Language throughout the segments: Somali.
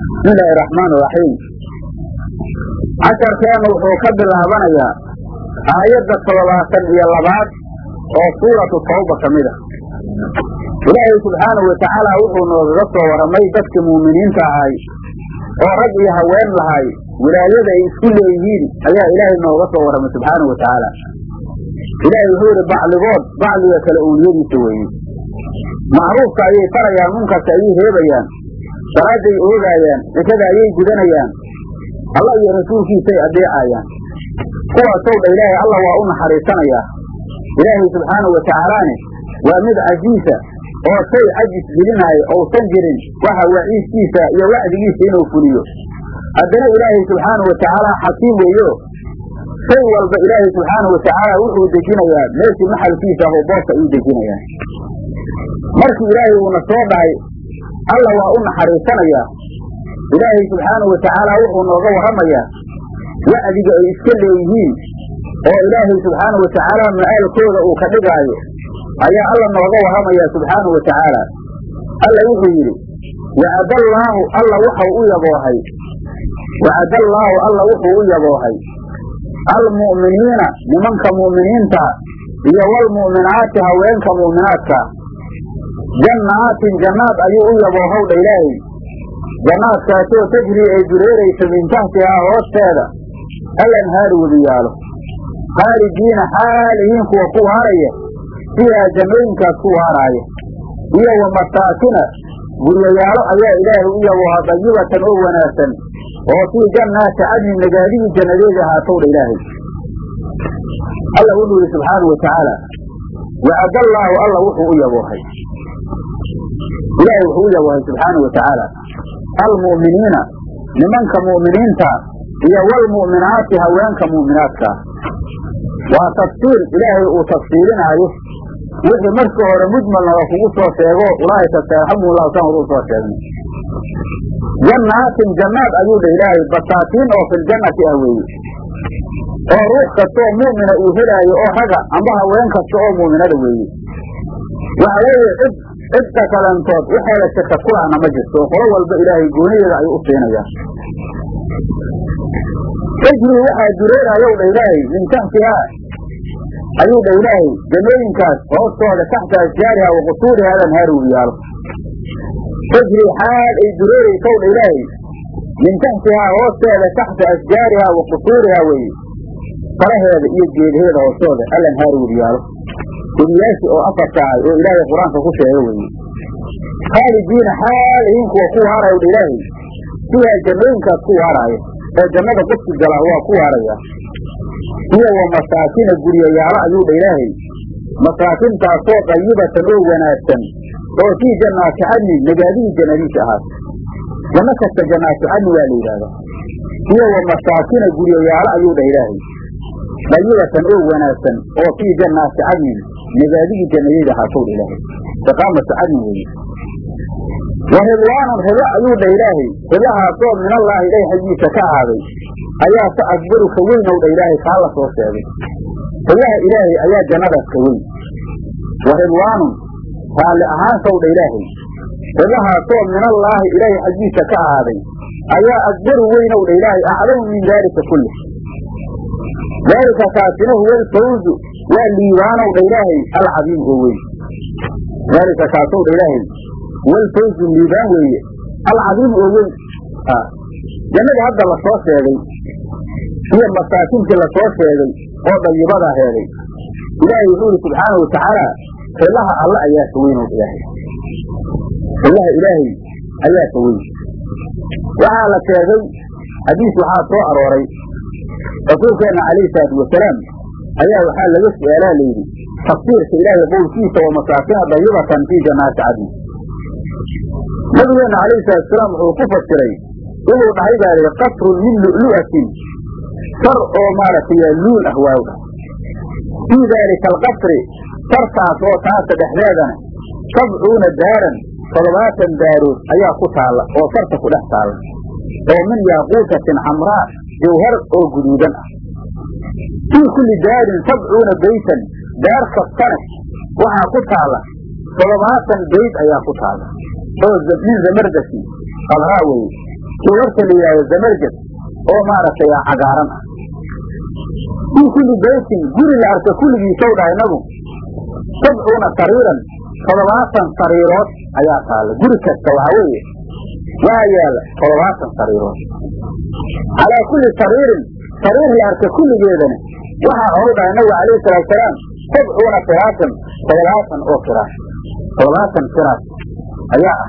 bismi illaahi raxmaan iraxiim casharkeennu wuxuu ka bilaabanayaa aayadda toddobaatan iyo labaad oo suuratu tawba ka mid a ilaahay subxaanahu watacaala wuxuu noogaga soo warramay dadkii muuminiinta ahay oo rag iyo haween lahay. Wilaayada ay isku leeyihiin ayaa ilaahay nooga soo warramay subxaanahu watacaala ilaahay wuxuu yidhi bacligood bacliga kale uuliyadiisa weeye. Macruufka ayay farayaan munkarka ayay reebayaan salaaday oogaayaan cikada ayay gudanayaan allah iyo rasuulkiisay adeecayaan kuwaasow dha ilaahay allah waa u naxariisanayaa ilaahay subxaanahu watacaalaane waa mid cajiisa oo shay cajis gelinaayo ousan jirin. Waxa waciidkiisa iyo wacdigiisa inuu fuliyo. Haddana ilaahay subxaanahu watacaala xakiim weeyo. Shay walba ilaahay subxaanahu watacaala wuxuu dejinayaa meeshii maxalkiisa ahoo boobka ayuu dejinayaa. Markii ilaahay uuna soo dhahay alla waa u naxariisanayaa ilaahay subxaanahu watacaala wuxuu nooga warramayaa wacdiga ay iska leeyihiin. Oo ilaahay subxaanahu watacaala ma'aalkooda uu ka dhigaayo ayaa alla nooga warramayaa subxaanahu watacaala alla wuxuu yidhi wacadallaahu alla wuxuu u yaboohay. Wacadallaahu alla wuxuu u yaboohay. Almu'miniina nimanka mu'miniinta iyo walmu'minaati haweenka mu'minaadka jannaatin jannaad ayuu u yaboohowdha ilaahay. Jannaadkaasoo tajrii ay dureerayso min taxtihaa hoosteeda alanhaari webiyaalo khaalidiina xaalihiin kuwa ku waaraya fiihaa jannooyinkaas ku waaraaya iyo wa masaakina guryayaalo ayaa ilaahay u yabooha dayibatan oo wanaagsan. Oo fii jannaati cadnin nagaadihii jannadeeda ahaatowdha ilaahay. Alla wuxuu yidhi subxaanau watacaala wacadallaahu alla wuxuu u yaboohay ilaahay wuxuu u yaboohay subxaanau watacaala almu'miniina nimanka mu'miniinta iyo walmu'minaati haweenka mu'minaadkaa waa tafsiir ilaahay uu tafsiirinaayo wixii markii hore mujmalna waa kugu soo sheego ulaa'ika sayarxamuhullahu san hor u soo sheegnay. Jannaatin jannaad ayuu dha ilaahay basaatiin oo filjannati ah weeye. Oo ruux kastaoo mu'mina uu helaayo oo raga amba haween kasta oo mu'minada weeye. Waxa weeye cid cidka kalantood waxeeda shaka kulahna ma jirto. Oo qolo walba ilaahay goonideeda ayuu u siinayaa tajrii waxaa dureerayow dha ilaahay min taxtihaa ayuu dha ilaahay jannooyinkaas hoostooda taxta ashjaariha wa qusuuriha alanhaari uu yaalo. Tajrii xaal ay dureeraysow dha ilaahay min taxtihaa hoosteeda taxta ashjaariha wa qusuuriha weeye faraheeda iyo geedaheeda hoostooda alanhaari webiyaalo webiyaashii oo afarta ahay oo ilaahay qur'aanka ku sheega weeye khaalidiina xaalihiin kuwa ku waarayo dha ilaahay sidaa jannooyinkaas ku waaraaya oo jannada qofki galaa waa ku waaraya iyo masaakina guryayaalo ayuu dha ilaahay masaakintaasoo dayibatan oo wanaagsan. Oo fii jannaati cadnin nagaadihii jannadiisa ahaata janno kasta jannaatu cadni waa la yidhaahdaa. Iyo masaakina guryayaalo ayuu dhah ilaahay dayibatan oo wanaagsan oo fii jannaati cadnin nagaadihii jannadeeda ahaatow dha ilaahay iqaamatu cadnin weeye wa ridwaanan rido ayuu dha ilaahay ridahaasoo minallaahi ilahay xaggiisa ka ahaaday ayaa se akbaru ka weynow dha ilaahay kaa la soo sheegay ridaha ilaahay ayaa jannadaas ka weyn wa ridwaanun raalli ahaansow dha ilaahay ridahaasoo minallaahi ilaahay xaggiisa ka ahaaday ayaa akbaru weynow dha ilaahay acdamu min daalika kulli daalika kaasina huwa alfawzu waa liibaanow dha ilaahay alcadiim oo weyn. Daalika kaasow dha ilaahay walfawzu liibaan weeye alcadiim oo weyn. Jannadii hadda la soo sheegay iyo masaakinkii la soo sheegay oo dayibadaa heeday ilaahay wuxuu yidhi subxaanau watacaala rilaha alle ayaa ka weynow ilaahay. Rilaha ilaahay ayaa ka weyn. Waxaa la sheegay xadiis waxaa soo arooray rasuulkeenna calayhi salaatu wasalaam ayaa waxaa laga su'aalaa layidhi tafsiirka ilaahay qowlkiisa oo masaakina dayibatan fii jannaati cadni nabigeenna calayhi salaatusalaam wuxuu ku fasiray inuu dhahay baa lihi qasrun min lu'lu'atin sar oo maaragtay luul ah. Waaw dhah fii daalika alqasri sartaas oo taasa dhexdeedana sabcuuna daaran toddobaatan daarood ayaa ku taalla oo sarta ku dhex taalla oo min yaaquutatin xamraa jawhar oo guduudan ah. Fii kulli daarin sabcuuna beytan daar kastane waxaa ku taalla toddobaatan beyd ayaa ku taalla. Oo min zamardasi qabraa weye suularta la yidhahdo zamarjad oo maaragtay cagaaran ah. Fii kulli baytin guri la arka kulligiisaw dhaha inagu sabcuuna sariiran toddobaatan sariirood ayaa taalla. Guri kasta waxaa weeye waxaa yaalla toddobaatan sariirood calaa kulli sariirin sariir la arka kulligeedana waxaa oru dhahay nabigu calayhi salaatusalaam sabcuuna firaasan toddobaatan oo firaash toddobaatan firaash ayaa ah.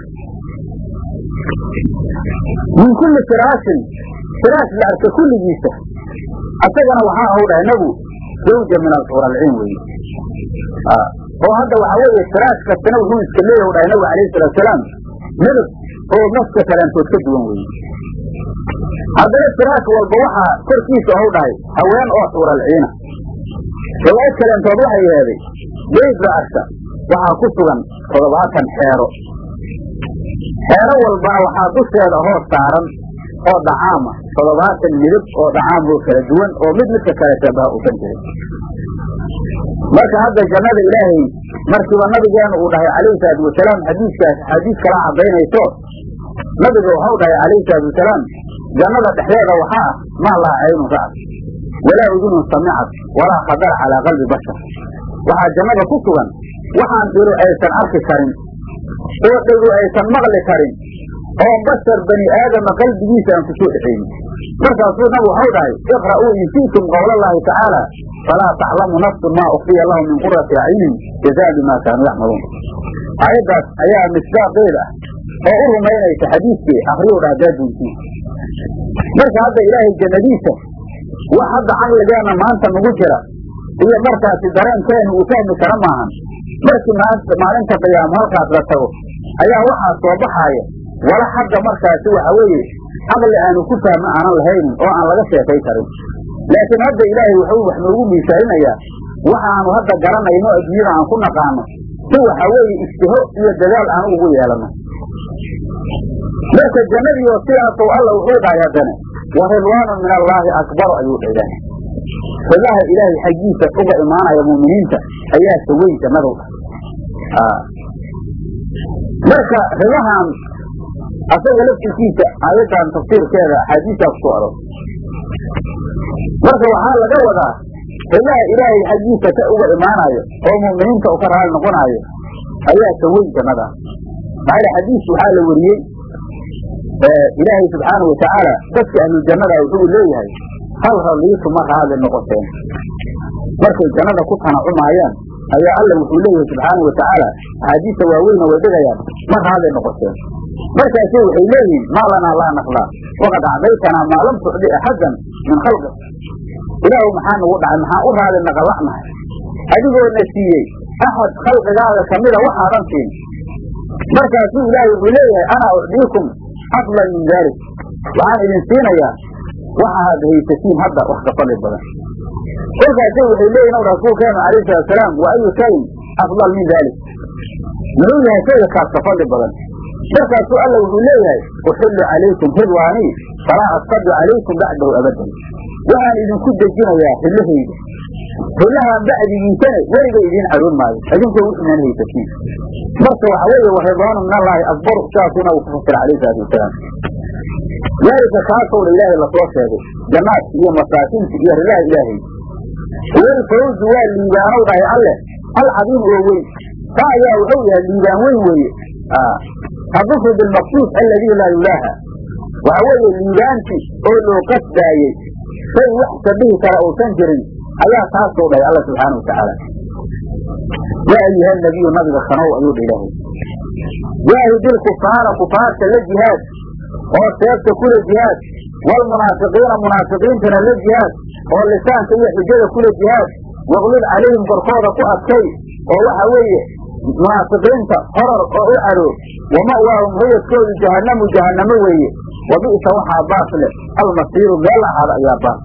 Min kulli firaashin firaash la arka kulligiisa. Asagana waxaa oru dhahay nabigu zawja min alxuralciin weeye. Oo hadda waxaa weeye firaash kastana wuxuu iska leeyahy u dhahay nabigu calayhi salaatusalaam midab oo nafka kalantood ka duwan weeye. Haddana firaash walba waxaa korkiisa ou dhahay haween oo xuuralciina riwaayad kalentood waxay yeeday beyd ra'asa waxaa ku sugan toddobaatan xeero. Xeero walbaa waxaa dusheeda hoos saaran oo dhacaama toddobaatan midab oo dhacaam oo kala duwan oo mid midka kale shabaha usan jirin marka hadda jannada ilaahay markiiba nabigeenu uu dhahay calayhi salaatu wasalaam xadiiskaas xadiis kala cadaynayso nabiga waxau dhahay calayhi salaatu wasalaam jannada dhexdeeda waxaa ah maa laa caynun ra'at walaa udunun samicad walaa khadara calaa qalbi bashar. Waxaa jannada ku sugan waxaan dhilu aysan arki karin oo dhegu aysan maqli karin oo bashar bani aadama qalbigiisa aan ku soo dhexaynin markaasuu nabigu waxau dhahay iqra'uu in shi'tum qowla allahi tacaala falaa taclamu nafsun maa ukfiya lahum min qurati acyunin jazaan bimaa kaanuu yacmaluun aayaddaas ayaa misdaaqeeda ah oo u rumaynaysa xadiiskii akriyow dha haddaa duuntiin marka hadda ilaahay jannadiisa wax hadda caqligeenna maanta nagu jira iyo markaasi dareenkeenu uu fahmi kara maahan markii maalinta qiyaamo halkaas la tago ayaa waxaa soo baxaaya wala xagga markaasi waxa weeye caqli aanu ku fahmo aanan lahaynin oo aan laga sheekay karin laakiin hadda ilaahay wuxuu wax noogu miisaalinayaa waxaanu hadda garanayno adduunyada aan ku naqaano si waxa weeye ijtiho iyo dadaal aan ugu yeelano. Marka jannadiioo sidaasow alla wuxuu dhahay haddana wa ridwaanu min allaahi akbaru ayuu dha ilaahay ridaha ilaahay xaggiisa uga imaanaya mu'miniinta ayaa saweyn jannadow dhah marka ridahan asaga laftirkiisa aayaddan tafsiirkeeda axaadiistaas ku ado marka waxaa laga wadaa ridaha ilaahay xaggiisa ka uga imaanayo oo mu'miniinta u ka raali noqonaayo ayaa saweyn jannada. Maxaa xadiis waxaa la weriyey ilaahay subxaana watacaala dadka ahlujannada wuxuu leeyahay hal raliitu ma raali noqoteen? Markay jannada ku tanacumaayaan ayaa alla wuxuu leeyahay subxaana watacaala axaadiista waaweyna way dhigayaan ma raali noqoteen markaasi waxay leeyihiin maa lanaa laa naqlaa waqad acdaytanaa maa lam tucdi axadan min khalqi. Ilaahu maxaa nagu dhacay? Maxaa u raali naqala'nahay adigoona siiyey axad khalqigaaga kamida waxaadan siin. Markaasuu ilaahay wuxuu leeyahay anaa ucdiikum afdal min dalik. Waxaan idin siinayaa waxaad haysatiin hadda wax ka fadli badan. Kolkaasay waxay leeyihiin o rasuulkeenu alayhi salatusalaam wa ayu shayin afdal min dalik. Muxuu yahay shayga kaas ka fadli badan markaasuu alla wuxuu leeyahay uxillu calaykum ridwaanii falaa asqadu calaykum bacdahu abadan. Waxaan idinku dejinayaa xillahayda. Xillahaan bacdigiisana weliga idiin caroon maayo. Idinkoo wixinan haysatiin marka waxa weeye wa ridwaanu min allaahi akbaru sidaasuna uu ku fasira alayhi salaatu wasalaam. Daalika kaasoo dha ilaahay la soo sheegay. Jannaadki iyo masaakiinta iyo ridaha ilaahay. Walfawzu waa liibaanow dhahay alle. Alcadiim oo weyn. Taa ayaa wuxuu yahay liibaan weyn weeye adufru bilmaqsuud alladii laa yulaaha waxa weeye liibaanti oo loo qasdaayey shay wax shabihi kara uusan jirin ayaa taasoo dhahay alla subxaana watacaala yaa ayuha nabiyu nabiga kanow ayuu dha ilaahay jaahidil kufaara kufaarta la jihaad oo seefta kula jihaad waalmunaafiqiina munaafiqiintana la jihaad oo lisaanka iyo xujada kula jihaad waqlid calayhim korkooda ku adkay oo waxa weeye munaafiqiinta horar oo u caroog wama'waahum hoyadkoodu jahannamu jahannamo weeye. Wa bi'sa waxaa baas leh almasiiru meel ahaada ayaa baas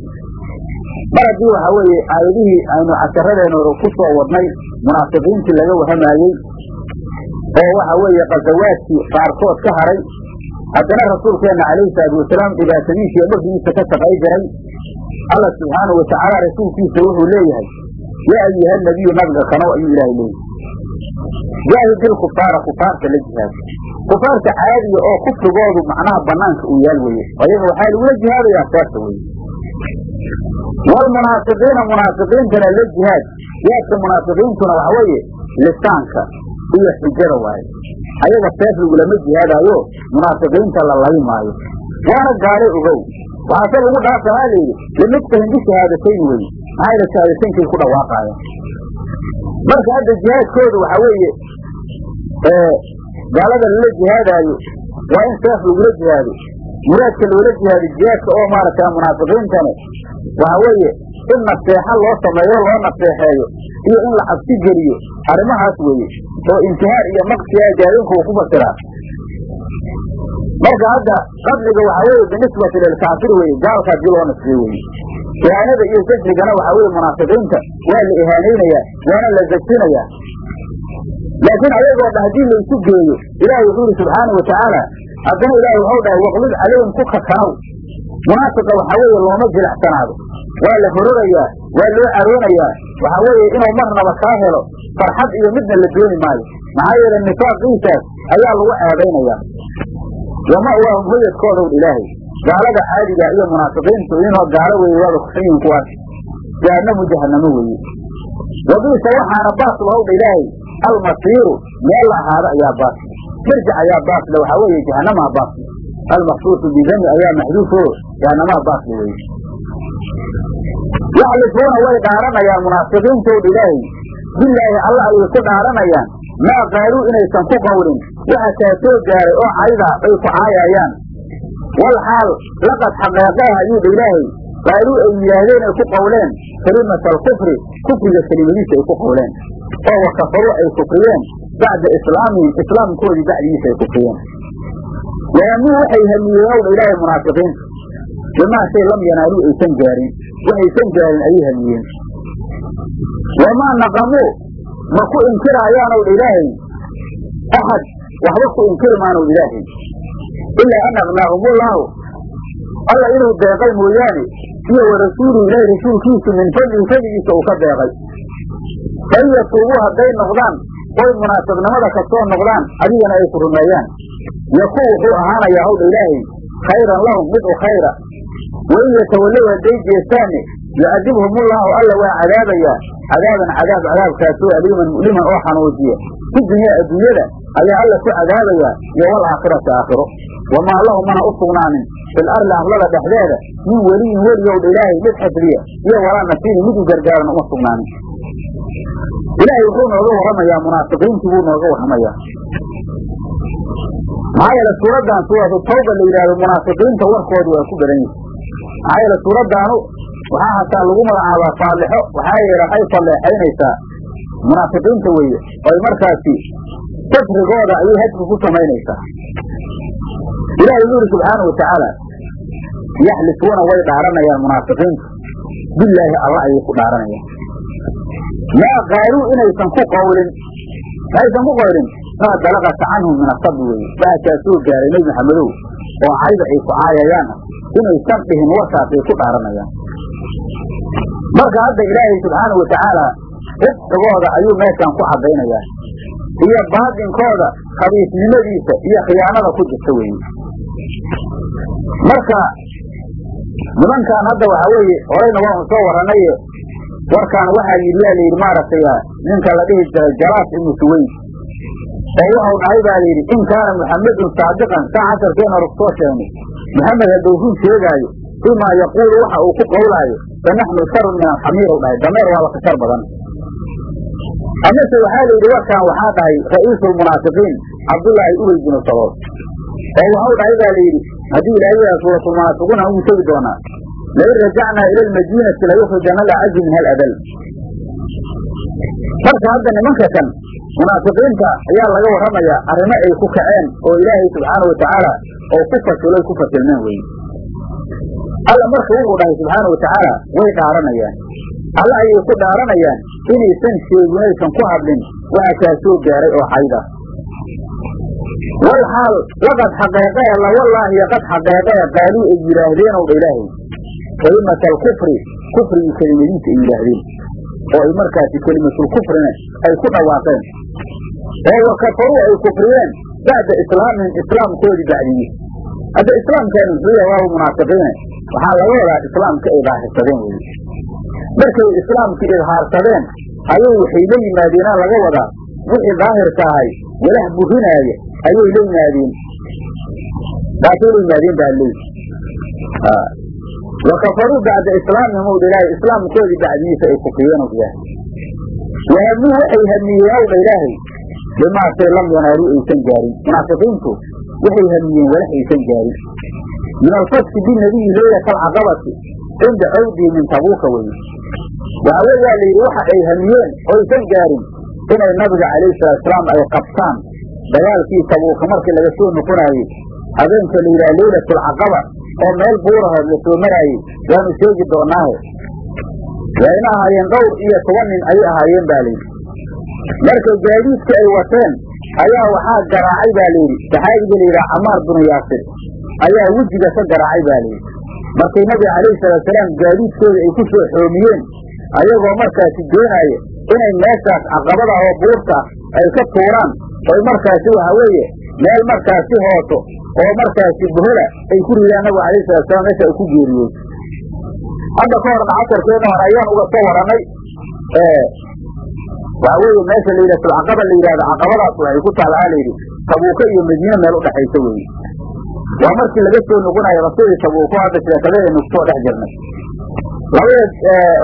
mar haddii waxa weeye aayadihii aynu casharadeenooda ku soo wadnay munaafiqiintii laga warramaayey oo waxa weeye kasawaadkii qaarkood ka haray haddana rasuulkeenna calayhi salaatu wasalaam dhibaatadiisa iyo dhulkiisa ka shaqay jiray alla subxaanau watacaala rasuulkiisa wuxuu leeyahay yaa ayuha nabiyu nabiga kanow ayuu ilaahay leeyahay jaahidil kufaara kufaarta la jihaad kufaarta caadiga oo kufrigoodu macnaha banaanka uu yaal weye ayaga waxaa lagula jihaadayaa seefta weye wlmunaafiqiina munaafiqiintana la jihaad. Jihaadka munaafiqiintuna waxa weeye lisaanka iyo xujada waaye. Ayaga seef lagulama jihaadaayo munaafiqiinta la labi maayo. Waana gaale ogow. Waxaase lagu dhaafahaa layidhi limidkahim bishahaadatayn weye maxaa yala shahaadataynkai ku dhawaaqaayaan marka hadda jihaadkooda waxa weeye gaalada lala jihaadaayo waa in seef lagula jihaado. Muraadka loola jihaado jihaadka oo maaragta munaafiqiintane waxa weeye in naseexa loo sameeyo loo naseexeeyo iyo in la cabsi geliyo arrimahaas weeye oo intihaar iyo maqsiga jaadinku uu ku fasiraa marka hadda qadliga waxa weeye binisbati lilkaafir weye gaalka haddii loo nasriyo weye ihaanada iyo zajrigana waxa weye munaafiqiinta waa la ihaanaynayaa waana la zajrinayaa laakiin ayagoo dha haddii laysu geeyo ilaahay wuxuu yidhi subxaana watacaala haddana ilaahay waxau dhahay waqlid calayhim ku kakanow munaafiqa waxaa weeye looma jilacsanaado waa la hororayaa waa loo caroonayaa waxaa weeye inuu marnaba kaa helo farxad iyo midna la dooni maayo. Maxaa yeele nifaaqiisaas ayaa lagu ceebaynayaa wama'waahum hoyadkoodow ilaahay gaalada caadiga iyo munaafiqiintu inoo gaalo weeye waaba kuxun yihiin kuwaas jahannamu jahannamo weeye wabiisa waxaana baas lahowdha ilaahay almasiiru meel la ahaado ayaa baas marjac ayaa baasle waxaa weeye jahannamaha baasle almaksuusu bidami ayaa maxduufo jahannamaha baasle weye yaxlifuuna way dhaaranayaan munaafiqiintowdha ilaahay bilaahi alla ayay ku dhaaranayaan maa qaaluu inaysan ku qawlin waxa kaa soo gaaray oo cayda ay ku caayayaan. Wal xaal laqad xaqeeqaha ayuudha ilaahay. Qaaluu ay yidhaahdeen ay ku qawleen. Kelimata alkufri kufriga kelimadiisa ay ku qawleen. Oo wa kafaruu ay kufriyeen bacda islaamihim islaamkoodii bacdigiisa ay kufriyeen waamuu waxay hamiyeen owdha ilaahay munaafiqiinta bimaa shay lam yanaaluu aysan gaarin. Waxaysan gaarin ayay hamiyeen. Wamaa naqamuu ma ku inkiraayaanowdha ilaahay? Axad waxba ku inkiri maanowdha ilaahay. Ilaa an aqnaahumullaahu alla inuu deeqay mooyaane iyo wa rasuuluhu ilaahay rasuulkiisu min fadlihi fadligiisa uu ka deeqay. Fain yatuubuu hadday noqdaan oy munaafiqnimada ka soo noqdaan adigana ay ku rumeeyaan. Yaku wuxuu ahaanayaa hawdha ilaahay khayran lahum mid u khayra. Wain yatawallow hadday jeestaanne yucadibhumullaahu alla waa cadaabayaa cadaaban cadaab cadaabkaasoo aliiman mu'liman oo xanuujiya fi dunyaa adduunyada ayaa alla ku cadaabayaa iyo wal aakhirati aakhiro wamaa lahu mana u sugnaanin fil arlada dhexdeeda min weliyin weligowdha ilaahay mid xifdiya iyo walaa nasiirin mid u gargaaran uma sugnaanin ilaahay wuxuu nooga warramayaa munaafiqiintii buu nooga warramayaa maxaa yeele suuraddan suuratu tawba la yidhahdo munaafiqiinta warkoodu waa ku badan yihi maxaa yeele suuraddaanu waxaa hataa lagu magacaabaa faalixo waxaa yeele waxay falleexaynaysaa munaafiqiinta weeye. Oy markaasi kafrigooda ayay hadki ku samaynaysaa. Ilahi wuxuu yidhi subxaanau watacaala yaxlifuuna way dhaaranayaan munaafiqiintu. Bilaahi alla ayay ku dhaaranayaan. Maa qaaluu inaysan ku qawlin maaysan ku qawlin maa dalaqata canhum min asabi weye waxakaa soo gaaray nebi maxamedow oo cayda ay ku caayayaana inaysan dhihin warkaasay ku dhaaranayaan marka hadda ilaahay subxaanau watacaala rifqigooda ayuu meeshan ku caddaynayaa. Iyo baadinkooda khabiisnimadiisa iyo khiyaanada ku jirta weeye marka nimankan hadda waxaa weeye horeyna waanu soo warranaye warkaan waxaa yidhi yaa layidhi maaragtay ninka la dhihi jiray jalaas ibnu suweyd oo waxau dhahay baa layidhi in kaana muxamedun saadiqan saa casharkeena rug soo sheegnay maxamed hadduu run sheegaayo fimaa yaquulu waxa uu ku qawlaayo fa naxnu sharun min alxamiir u dhahay dameer waaba ka shar badan amase waxaa layidhi warkaan waxaa dhahay ra'iisu lmunaafiqiin cabdullaahi ubey binu salool oo waxau dhahay baa layidhi haddii ilaahay yaha suuratulmunaafiquun aan ugu tegi doonaa lain rajacnaa ila almadiinati layukhrijana alacazu min haladal marka hadda nimanka kan munaafiqiinta ayaa laga warramayaa arrimo ay ku kaceen oo ilaahay subxaanau watacaala oo ku fasilay ku fasilmeen weye alla marka wuxuu dhahay subxaana watacaala way dhaaranayaan. Alla ayay ku dhaaranayaan inaysan sheegin aysan ku hadlin. Waxa kaa soo gaaray oo xayda wal xaal laqad xaqeeqee la wallaahi qad xaqeeqee qaaluu ay yidhaahdeen ow dha ilaahay. Kelimata alkufri kufrigii kelimadiisa ay yidhaahdeen. Oo ay markaasi kelimatulkufrina ay ku dhawaaqeen. Oo wa kafaruu ay kufriyeen bacda islaamin islaamkoodii bacdiyi hadda islaamkaani muxuu yahay waa munaafiqiine waxaa laga wadaa islaamka ay daahirsadeen weye markay islaamkii idhaarsadeen ayay waxay la yimaadeenaa laga wadaa. Wixii daahirka ahay walax burinaaya ayay la yimaadeen. Taasay la yimaadeen baa leey wakafaruu bacda islaamihim owdha ilaahay islaamkoodii bacdigiisa ay kufriyeen yahay wahamuu waxay hamiyeen owdha ilaahay bimaasay lam yanaaluu aysan gaarin. Munaafiqiintu waxay hamiyeen walax aysan gaarin min alfaski binabiyi leylata alcaqabati cinda cawdihi min tabuuka weye waxa weyaa la yidhi waxa ay hamiyeen oysan gaarin inay nabiga calayhi salaatusalaam ay qabtaan dagaalkii tabuuka markii laga soo noqonaayey habeenka la yidhaha leylatu alcaqaba oo meel buurahood la soo maraayey waanu sheegi doonaahe wayna ahaayeen dhowr iyo toban nin ayay ahaayeen ba layidhi marka gaadiidka ay wateen ayaa waxaa garaacay ba layidhi saxaabiga layidhaha camaar binu yaasir ayaa wejiga ka garaacay ba layidhi markay nabiga calayhi salaatusalaam gaadiidkooda ay ku soo xoomiyeen ayagoo markaasi doonaaya inay meeshaas caqabada oo buurta ay ka tuuraan oy markaasi waxa weeye meel markaasi hooso oo markaasi bohola ay ku ridaan nabiga alayhi salatusalam meesha ay ku geeriyey hadda ka horna casarkeena hore ayaan uga soo warannay waxa weeye meesha la yidhah sulcaqaba la yidhahdo caqabadaas waxay ku taala a layidhi tabuuko iyo madiine meel udhexaysa weye waa markii laga soo noqonayo rasuulii tabuuko hadda sheekadadeenu ku soo dhex jirnay. Labadeed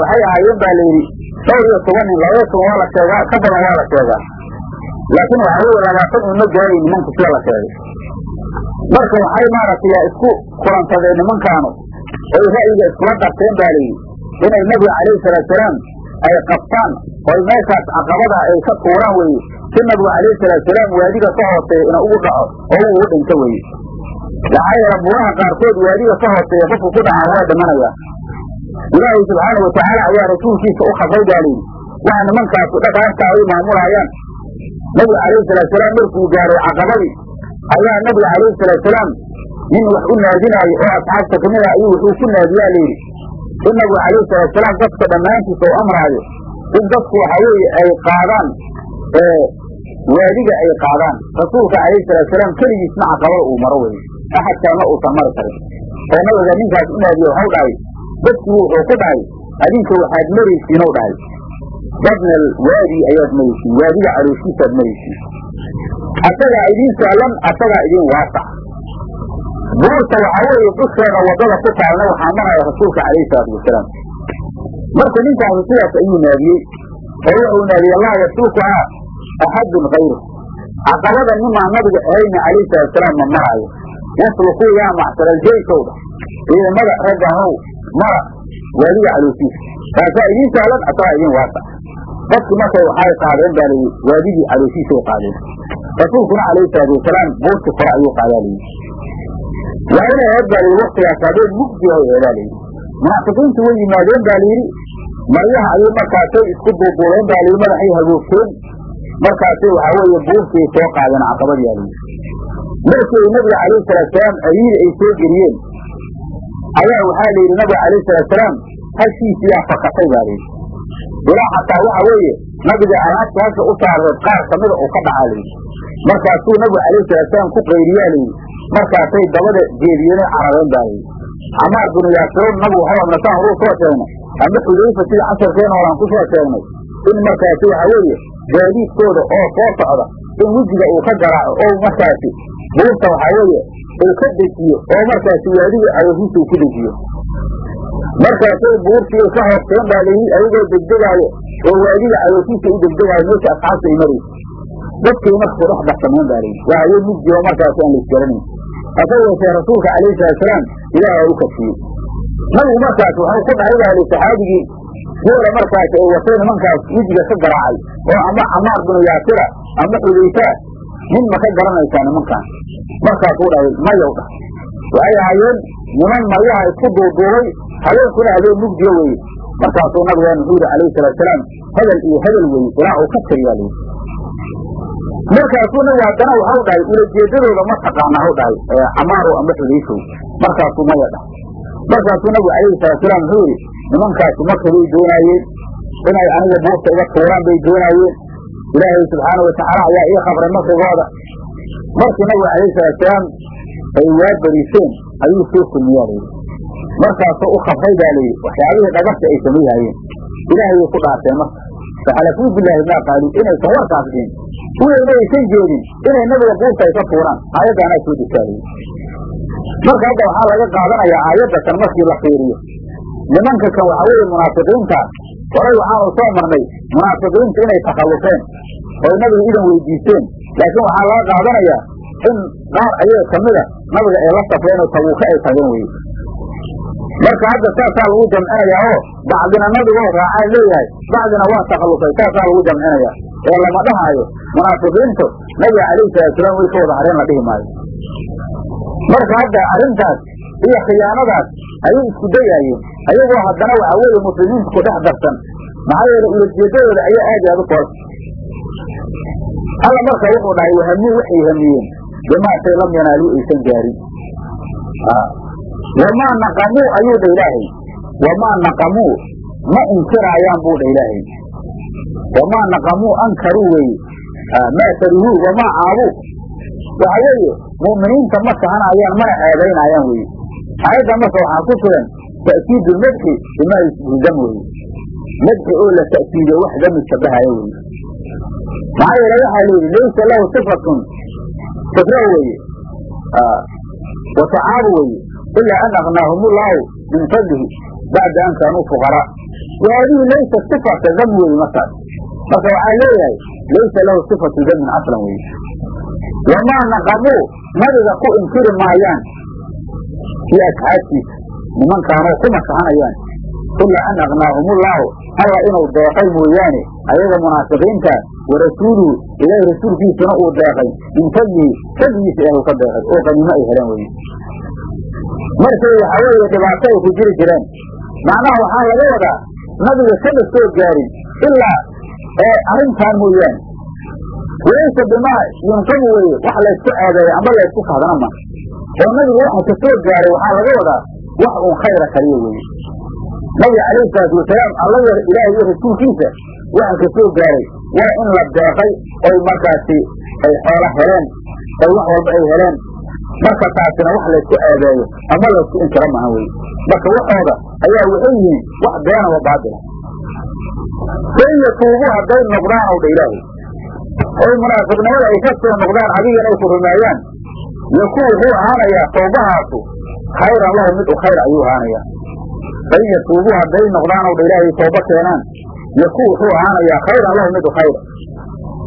waxay ahaayeen ba layidhi dhowr iyo toban nin labada toban waa la sheegaa ka badan waa la sheegaa. Laakiin waxa weye labaatan uma gaaray nimanku sida la sheegay. Marka waxay maaragtay isku kulansadeen nimankaanu. Oy ra'yiga iskula darteen ba layidhi inay nabiga calayhi salaatusalaam ay qabtaan. Oy meeshaas caqabada ay ka tuuraan weye si nabigu calayhi salaatusalaam waadiga ka hooseeya ina ugu dhaco oo ugu dhinto weye waxaa yeele buuraha qaarkood waadiga ka hooseeya qofku ku dhaca waa dhimanaya. Ilaahay subxaanau watacaala ayaa rasuulkiisa u khabray baa layidhi waxa nimankaasu dhaqaarta ay maamulayaan nabiga calayhi salaatusalaam markuu gaaray caqabadii ayaa nabiga calayhi salaatusalaam nin wax u naadinaayo oo asxaabta ka mid ah ayuu wuxuu ku naadiyaa layidhi in nabigu calayhi salaatusalaam dadka dhammaantiisa u amraayo in dadku waxa weeye ay qaadaan waadiga ay qaadaan rasuulka calayhi salaatusalaam keligiisna caqabada uu maro weye axad kalena uusan mari karin. Oo nabiga ninkaas u naadiye waxau dhahay dadkii wuxuu ku dhahay adinka waxaad maraysiin ou dhahay. Badnal waadi ayaad maraysiin waadiga calooshiisaad maraysiin asagaa idiin saalan asagaa idiin waasac buurta waxaa weeye dusheeda waddada ku taalna waxaa maraya rasuulka calayhi salaatu wasalaam. Marka ninkaasu sidaas ayuu naadiyey oo wuxuu naadiyey laa yasuukuhaa axadun kayru caqabada nimaa nabiga ahayna calayhi salaatusalaam ma maraayo yaslukuu yaa macshar aljeyshowdha ciidamada raggahow mara waadiga calooshiisa. Kaasaa idiin saalan asagaa idiin waasac dadki markay waxay qaadeen baa layidhi waadigii calooshiisay qaadeen. Rasuulkuna calayhi salaatu wasalaam buurti kore ayuu qaadaa layidhi waa inay ahayd baa layidhi waktigaas habeen mugdi ay eedaa layidhi munaafiqiintu way yimaadeen baa layidhi maryaha ayay markaasay isku duuduuleen baa layidhi madaxay hagoogteen markaasay waxaa weeye buurtiay soo qaadeen caqabadii aa layidhi markii nabiga calayhi salaatusalaam ayiida ay soo geliyeen ayaa waxaa la yidhi nabiga calayhi salaatusalaam hashiisiyaa fakatay baa layidhi ilaa xataa waxa weeye nabiga alaabta hasha u saareed qaar kamida uu ka dhacaa layidhi markaasuu nabigu calayhi salaatusalaam ku qayriyaa layidhi markaasay dabada jeediyeenay carabeen baa layidhi camaar binu yaasiroon nabigu waxau amrasaan horuu soo sheegnay ama xudayfa sida casharkeena horaan ku sheegnay in markaasi waxa weeye gaadiidkooda oo soo socda in wejiga uu ka garaaco oo markaasi buurta waxaa weeye uu ka dejiyo oo markaasi waadiga calooshiisa uu ku dejiyo markaasay buurtii ka hoosteen baa layidhi ayagoo degdegaayo. Oo waadiga calooshiisa u degdegaayo meesha asxaabta ay maraysa dadkay markuu dhex darsameen baa layidhi waa ayo mugdi oo markaasi aan laisgaranayn hase yeeshee rasuulka calayhi salaatusalaam ilaah waa u kafiyey nabigu markaas waxuu ku dhahay baa layidhi saxaabigii geela markaasi ay watay nimankaas wejiga ka garaacay oo ama camaar binu yaasira ama xudayfaa nin ma ka garanaysaa nimankaan. Markaasuu dhahay mayow dhah waxay ahaayeen niman maryaha isku duuduubay habeenkuna habeen mugdiyo weye markaasuu nabigaan wuxuu yidhi calayhi salaatusalaam hebel iyo hebel weye ilaa uu ka tiriyaa layidhi markaasuu nabigu haddana waxau dhahay ulajeedadooda ma taqaana hau dhahay camaarow ama xudayfow markaasuu maya dhah markaasuu nabigu calayhi salaatusalaam wuxuu yidhi nimankaasi marka bay doonaayeen. Inay aniga buurta iga tuuraan bay doonaayeen. Ilaahay subxaana watacaala ayaa ii khabray makrigooda markii nabiga calayhi salaatusalaam ay waa beriiseen ayuu soo kulmiyaa layidhi markaasoo u khabray baa layidhi waxyaabihii dhagarta ay samayhaayeen ilaahayay ku dhaarteen marka. Faxalafuu bilaahi maa qaaluu inaysan warkaas dhihin wiyayna aysan jeedin inay nabiga buurta ay ka tuuraan aayaddaanaa soo dejaalayay marka hadda waxaa laga qaadanayaa aayadda kan markii la fiiriyo. Nimanka kan waxaa weeye munaafiqiinta horay waxaanu soo marnay munaafiqiinta inay takhalluseen oy nabiga idan weydiisteen. Laakiin waxaa laga qaadanayaa in qaar ayaga kamida nabiga ay la safreen oo tabuuka ay tageen weye marka hadda saasaa lagu jamcinayaa oo bacdina nabigoo raacaa leeyahay. Bacdina waa takhallusay saasaa lagu jamcinayaa. Ee lama dhahaayo munaafiqiintu nabiga calayhi salaatusalaam way ka wada hareen la dhihi maayo. Marka hadda arrintaas iyo khiyaanadaas ayay isku dayaayeen ayagoo haddana waxa weeye muslimiinta ku dhex darsan. Maxaa yeele ulajeedadooda ayaa aad aad u kool alla marka wuxuu dhahay wahamuu waxay hamiyeen bimaa shay lam yanaaluu aysan gaarin wamaa naqamuu ayuu dha ilaahay wamaa naqamuu ma inkiraayaan buu dha ilaahay wamaa naqamuu ankaruu weeye maa karihuu wamaa caabuu waxa weeye mu'miniinta ma kahanayaan mana ceebaynayaan weye aayadda marka waxaa ku sugan ta'kiidu lmadxi bimaa yusbihu dam weye madxi oo la ta'kiidiyo wax dami shabahayo weye maxaa yeele waxaa layidhi laysa lahu sifatun sifro weye wa tacaabu weye ilaa an aknaahum ullahu min fadlihi bacda an kaanuu fuqaraa wa haadihi laysa sifata dam weye markaas marka waxaa leeyahay laysa lahu sifatu damin aslan weye wamaa naqamuu nabiga ku inkiri maayaan fii asxaabtiisa nimankaanoo kuma kahanayaan ilaa an aknaahumullaahu alla inuu deeqay mooyaane ayaga munaafiqiinta wa rasuuluhu ilaahi rasuulkiisuna uu deeqay min fadlihi fadligiisa ilaah ka deeqay oo qaniimo ay heleen weye markay waxaa weeye dhibaato ay ku jiri jireen. Macnaha waxaa laga wadaa nabiga kama soo gaarin ilaa ee arrintaan mooyaane walaysa bimaa yunqamu weye wax laysku aadeeyo amba laysku kahdana ma. Oo nabigu waxa ka soo gaaray waxaa laga wadaa wax uun khayra kaliya weye nabiga calayhi salaatu wasalaam alla ilaahay iyo rasuulkiisa waxa ka soo gaaray waa in la deeqay oy markaasi ay xoolo heleen oy wax walba ay heleen marka taasina wax laysku aadeeyo ama laysku inkiro maaha weye marka waxooda ayaa waxay yihiin wax beena wa baatila fain yatuubu hadday noqdaan ow dha oy munaafiqnimada ay ka soo noqdaan adigana ay ku rumeeyaan. Yaku wuxuu ahaanayaa toobahaasu khayran lahu mid u khayr ayuu ahaanayaa fain yatuubuu hadday noqdaan ow dha ilaahay keenaan. Yaku wuxuu ahaanayaa khayran lahu mid u khayr.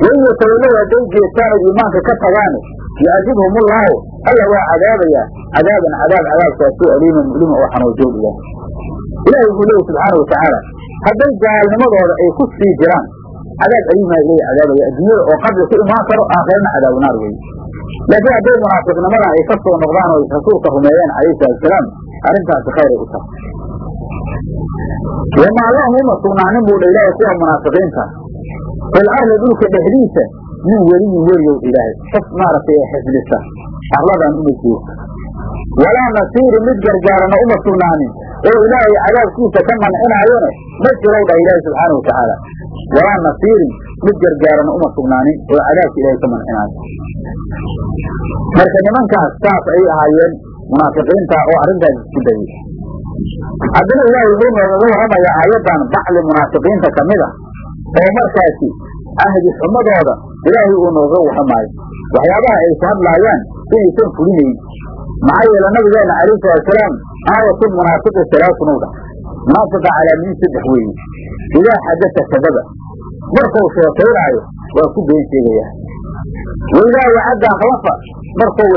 Wain yatawallow hadday jeestaan oy iimaanka ka tagaane yucadibhum ullaahu alla waa cadaabayaa cadaaban cadaab cadaabkaasoo aliiman mu'lima oo xanuujoog ilah ilahi wuxuu leeyahy subxaana watacaala hadday gaalnimadooda ay ku sii jiraan cadaab aliimaa ilahi cadaabaya adduunyada oo qabli ku imaan karo aakhirana cadaabu naar weye laakiin hadday munaafiqnimadan ay ka noqdaan oo rasuulka rumeeyeen calayhi salaatusalaam arrintaasi khayray u tahay. Wamaa lahum uma sugnaanin buu dha ilaahay kuwa munaafiqiinta fil arli dhulka dhexdiisa min weliyin weliyow ilaahay. Qof maaragtay ee xifdisa. Arladan uma joogto walaa nasiiri mid gargaarana uma sugnaanin. Oo ilaahay cadaabkiisa ka mancinaayone ma jirow dhah ilaahi subxaana watacaala walaa nasiirin mid gargaarana uma sugnaanin oo cadaabka ilaahay ka mancinaayo marka nimankaas saas ayay ahaayeen munaafiqiinta oo arrintaas isku dayay. Haddana ilaahay wuxuu noogaga warramayaa aayaddan bacdi munaafiqiinta ka a oo markaasi ahdi xumadooda ilaahay uu nooga warramaayo waxyaabaha ay ku hadlaayaan inaysan fulinayn maxaa yeele nabigeena calayhi salaatusalaam aayatu munaafiqi salaasun u dhah munaafiqa calaamiin saddex weeye idaa xadasa kadaba markuu sheekaynaayo waa ku been sheegayaa. Waidaa wacadda akhlafa markuu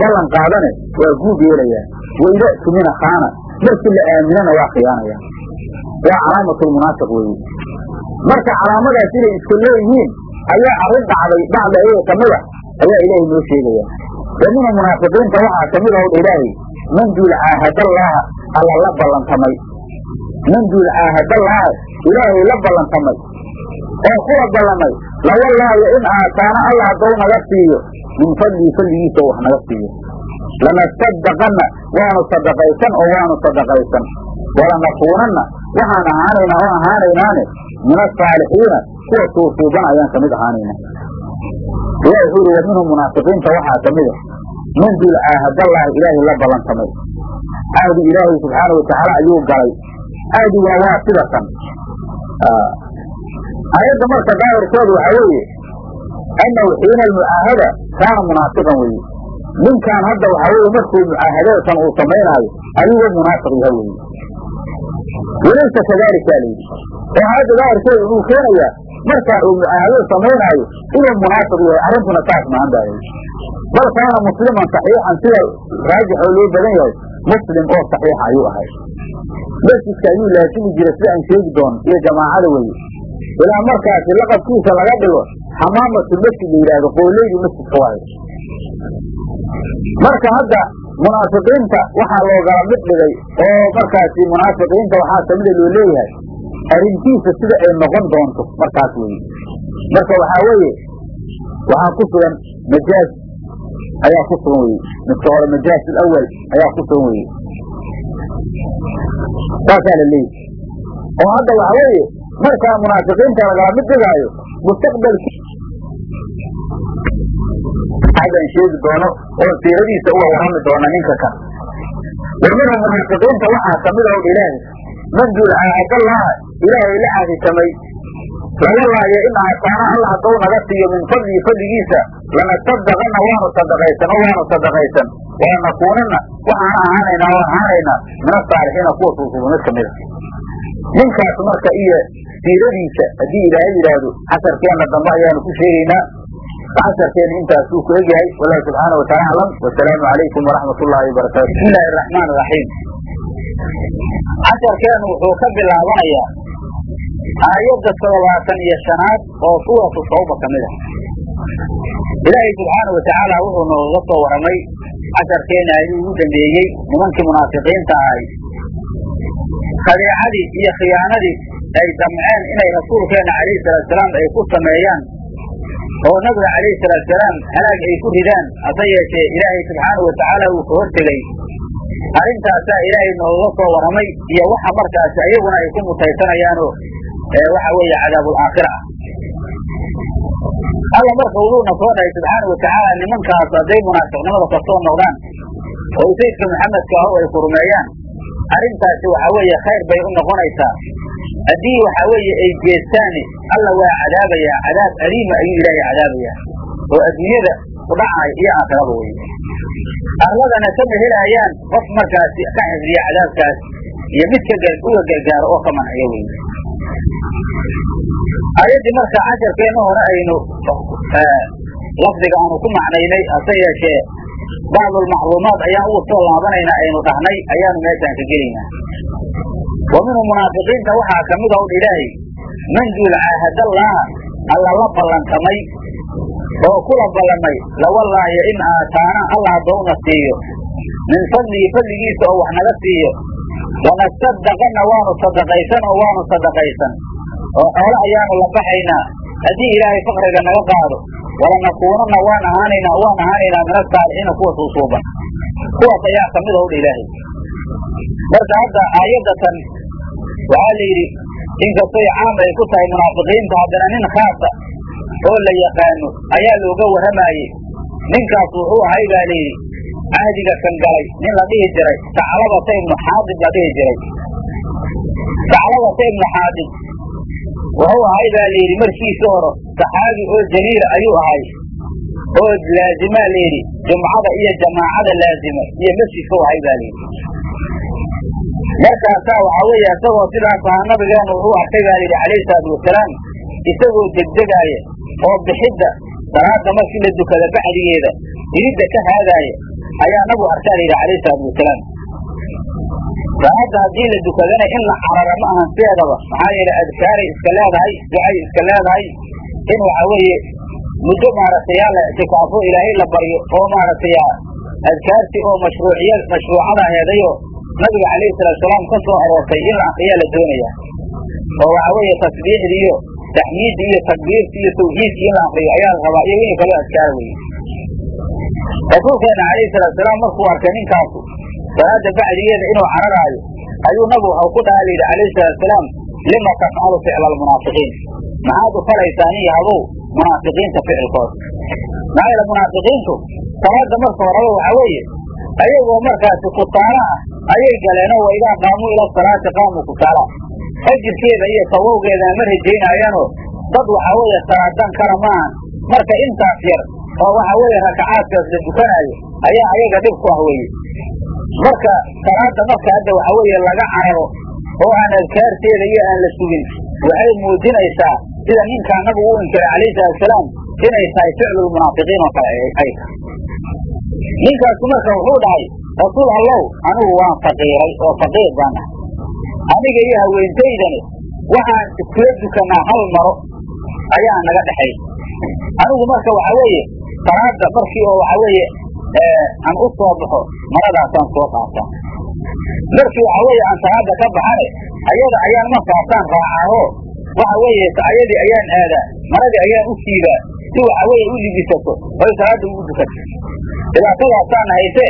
ballan qaadane waa guub yeelayaa. Waida tumina khaana markii la aaminana waa khiyaanaya waa calaamatulmunaafiq weeye marka calaamadaas inay iska leeyihiin. Ayaa arrin dhacday bacda ayaga kamida ayaa ilaahay noo sheegaya. Wa mina munaafiqiinta waxaa ka mid ah odha ilaahay man duul caahadallaaha alla la ballantamay. Man duul caahadallaaha ilaahay la ballantamay. Oo kuwa ballamay lawallaayo in aataana alla haddou naga siiyo min fadlii fadligiisa wax naga siiyo. Lanasadaqanna waanu sadaqaysan oo waanu sadaqaysan walanakuunanna waxaan ahaanaynaa oo ahaanaynaane min asaalixiina kuwa suusuuban ayaan ka mid ahaanayna ilahi wuxuu yidhi minhum munaafiqiinta waxaa ka mid a man duul caahadallaahi ilaahay la ballantamay cahdi ilaahay subxaana watacaala ayuu galay cahdiguna waa sidatan aayadda marka daahirkeedu waxaa weeye annahu xiina almucaahada kaana munaafiqan weeye ninkan hadda waxaa weye markuu mucaahadadan uu samaynaayo ayuuga munaafiq yaha weeye walaysa kadalika layidhi oo aayadda daahirkeedu wuxuu keenayaa markaan uu mucaahadada samaynaayo inuu munaafiq yahay arrintuna saas maahan baa bal kaana musliman saxiixan sida raajix oo loo badan yahay muslim oo saxiixa ayuu ahay masjidka ayuu laasimi jiray sida aan sheegi doono iyo jamaacada weye ilaa markaasi laqabkiisa laga dhigo xamaamatu masjid la yidhahdo qooleydi masjidka waayo marka hadda munaafiqiinta waxaa loogala mid dhigay oo markaasi munaafiqiinta waxaa kamida loo leeyahay arrintiisa sida ay noqon doonto markaas weye marka waxaa weeye waxaa ku sugan majaaz ayaa ku sugan weye midka hore majaaz alawal ayaa ku sugan weye saasaa la leeyahy oo hadda waxa weeye markaa munaafiqiinta lagala mid dhigaayo mustaqbalki hadan sheegi doono oo siiradiisa uga warrami doona ninka kan wa minhum munaafiqiinta waxaa ka mid ow ilaahay. Man duul ilaahay la caadisamay laga laayo in aataana alla haddou naga siiyo min fadlii fadligiisa lanasadaqana waanu sadaqaysan oo waanu sadaqaysan wanakuunana waxaan ahaanaynaa oo ahaanaynaa min asaalixiina kuwa suusuba mid kamida ninkaas marka iyo siiradiisa haddii ilaahay yidhaahdo casarkeenna dambe ayaanu ku sheegaynaa casarkeena intaasuu ku egyahay wallahu subxaana wataala aclam wasalaamu calaykum waraxmat ullaahi wabarakaatu bismi illaahi araxmaan iraxiim casharkeenu wuxuu ka bilaabanayaa aayadda toddobaatan iyo shanaad oo suuratu tawba ka mid ah ilaahay subxaana watacaala wuxuu nooga soo warramay casharkeena ayuu ugu dambeeyey nimankii munaafiqiinta ahay khadeecadii iyo khiyaanadii ay damceen inay rasuulkeena calayhi salaatusalaam ay ku sameeyaan oo nabiga calayhi salaatusalaam halaag ay ku ridaan hase yeeshee ilaahay subxaana watacaala uu ka hortegey arrintaasaa ilaahay nooga soo warramay iyo waxa markaasi ayaguna ay ku mutaysanayaanoo waxa weeye cadaabul aakhira. Ah alla marka wuxuuna soo dhahay subxaana watacaala nimankaas hadday munaafiqnimada ka soo noqdaan oo saydka maxamedka aho ay ku arrintaasi waxa weeye khayr bay u noqonaysaa haddii waxa weeye ay jeestaani alla waa cadaabayaa cadaab aliima ayuu ilaahay cadaabayaa oo adduunyada kudhacay iyo aakhiraba weye arladana kama helaayaan qof markaasi ka xifdiya cadaabkaas iyo mid uga gargaaro oo ka manciyo weye aayaddii marka casharkeenna hore aynu lafdiga aanu ku macnaynay hase yeeshee bacdulmacluumaad ayaan ugu soo laabanaynaa aynu dhahnay ayaanu meeshaan ka gelaynaa wa minhu munaafiqiinta waxaa ka mid a ilaahay man duul caahadallaaha alla la ballantamay oo kula ballamay lawallaayo in aataana alla haddowna siiyo. Min fadlihi fadligiisa oo wax naga siiyo. Lanasadaqana waanu sadaqaysan oo waanu sadaqaysan oo xoolo ayaanu la baxaynaa. Haddii ilaahay fakriga naga qaado walanakuunana waan ahaanaynaa waan ahaanaynaa min asaalixiina kuwa suusuuban. Kuwaas ayaa ka mid a udha ilaahay marka hadda aayadatan waxaa la yidhi inkastay caam ay ku tahay munaafiqiinta haddana nin khaasa oo la yaqaano ayaa looga warramaayey ninkaas wuxuu ahay baa layidhi cahdiga kan galay nin la dhihi jiray saclabata ibnu xaadib la dhihi jiray. Saclabata ibnu xaadib wuxuu ahay baa layidhi markiisa hore saxaabi oo jaliila ayuu ahay oo laazimaa layidhi jumcada iyo jamaacada laazima iyo masjidka u ahay baa layidhi markaasaa waxaa weeye isagoo sidaas ahaa nabigeenu wuxuu arkay baa layidhi calayhi salaatu wasalaam isagoo degdegaaya oo bixidda salaada markii la dukada bacdigeeda iridda ka haadaaya ayaa nabigu arkaa layidhi calayhi salaatu wasalaam. Salaada haddii la dukadana in la carara ma ahan sideedaba maxaa yeelay adkaaray iska leedahay ducay iska leedahay in waxa weeye muddo maaragtay yaa la ictikaafo ilaahay la baryo oo maaragtay adkaartii oo mashruuciya mashruucada aheedayo nabiga calayhi salaatu salaam ka soo aroortay in la akriyaa la doonaya oo waxa weeye tasbiixdii iyo taxmiiddii iyo takbiirtii iyo tawxiidkii in la akriyo ayaa la rabaa iyo wixii kaloo adkaar weye rasuulkeena calayhi salaatu salaam markuu arkay ninkaasu salaada bacdigeeda inuu cararaayo ayuu nabigu waxau ku dhaha layidhi calayhi salaatu salaam lima tafcalu ficla almunaafiqiin? Maxaad u falaysaa nin yahabow munaafiqiinta ficilkooda? Maxaa yeele munaafiqiintu salaada marka horeba waxaa weeye ayagoo markaasi kusaala ah ayay galeenoo wa idaa qaamuu ila salaati qaamuu kusaala ajirkeeda iyo sawowgeedana ma rajaynayaanoo. Dad waxaa weeye salaadan kara maahan. Marka intaas yar oo waxaa weeye rakacaadkaas la dukanaayo ayaa ayaga dhib ku ah weeye. Marka salaada marka hadda waxaa weeye laga cararo oo aan adkaarteeda iyo aan la sugin waxay muujinaysaa sida ninka annagu u inkiray calayhi salaatusalaam inay tahay ficlulmunaafiqiin oo kale ay ninkaasu marka wuxuu dhahay rasuul allow anigu waan faqiiray oo faqiir baan ahay aniga iyo haweentaydani waxaan iskula dukanaa hal maro ayaa naga dhexay anigu marka waxa weeye salaada markii oo waxa weeye aan u soo baxo maradaasaan soo qaataa markii waxa weeye aan salaada ka baxane ayada ayaan markaasaan raacaaho waxa weeye ayadii ayaan aadaa maradii ayaan u siibaa si waxa weeye u libisato oy salaada ugu dukato dhibaatadaasaan hayse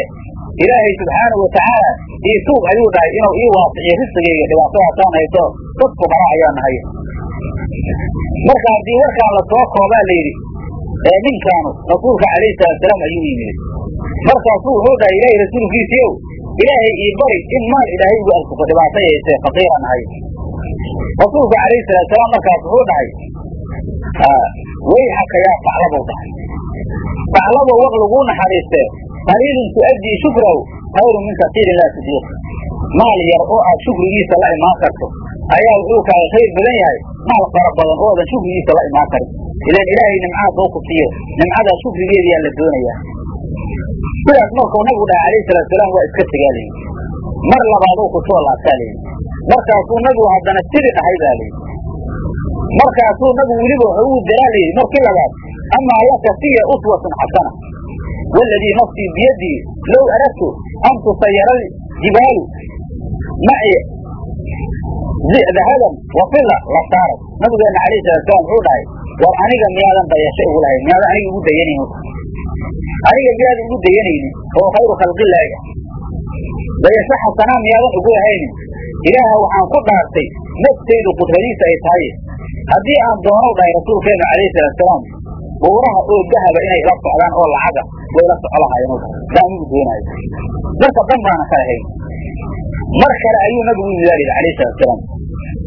ilaahay subxaanau watacaala ii tuug ayuu dhahay inuu ii waasiciyo risqigayga dhibaatadaasaan hayso dad fuqara ayaa nahay marka haddii warkaa la soo koobaa la yidhi ee ninkaanu rasuulka calayhi salaatusalaam ayuu yimid markaasuu wuxuu dhahay ilaahay rasuulkiisiiow ilaahay ii bari in maal ilaahay ugu arsuqo dhibaato yeesee faqiiran ahay rasuulka calayhi salaatusalaam markaas wuxuu dhahay wayxaka yaa faclabow dhahay faclabow waq laguu naxariistee qaliilin tu'addii shukraw khayru min kasiirin laa tudiiq maal yar oo aad shukrigiisa la imaan karto ayaa wuxuu kaaga khayr badan yahay. Maal fara badan oo aadan shukrigiisa la imaan karin ilaan ilaahay nimcaad oo siiyo nimcadaa shukrigeediyaa la doonayaa sidaas markuu nabigu dhahay calayhi salaatusalaam waa iska tegaa layidhi mar labaaduu ku laabtaa layidhi markaasuu nabigu haddana siri dhahay baa layidhi markaasuu nabigu weliba wuxuu ugu daraa layidhi markii labaad amaa laka fiya uswatun xasana waladii nafsii biyadii low aradtu an tusayara jibaalu maci dahaban wa fila la saaray. Nabigeena calayhi salaatusalaam wuxuu dhahay war aniga miyaadan dayasho igu lahayn miyaadan aniga igu dayanaynin aniga miyaadan igu dayanaynin oo khayru khalqilaahi ah. Dayasho xasanaa miyaadan igu lahaynin ilaaha waxaan ku dhaartay naftaydu qudradiisa ay tahay haddii aan doonow dhahay rasuulkeena calayhi salaatusalaam buuraha oo dahaba inay ila socdaan oo lacaga way la soco lahaayeen saan igu doonaayo marka dan baana kala hayn. Mar kale ayuu nabigu yidhi layidhi calayhi salaatusalaam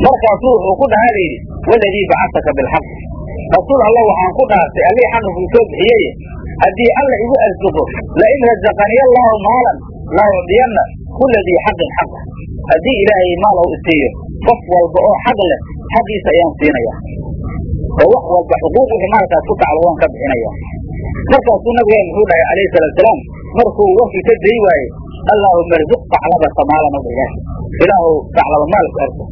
markaasuu wuxuu ku dhahaa layidhi waladii bacasaka bilxaq rasuul allah waxaan ku dhaartay allihii xaqa soo bixiyey. Haddii alla igu arsuqo lain razaqaniya allaahu maalan la ucdiyanna kula dii xaqin xaqa haddii ilaahay maal ou isiiyo qof walba oo xaq leh xaqiisa ayaan siinaya. Oo wax walba xuquuq wixii maalkaas ku taclo waan ka bixinaya. Markaasuu nabigeena muxuu dhahay calayhi salaatusalaam markuu warkii ka day waaye allaahuma arzuq taclabata maalan oba ilaah ilaahu taclaba maal ku arso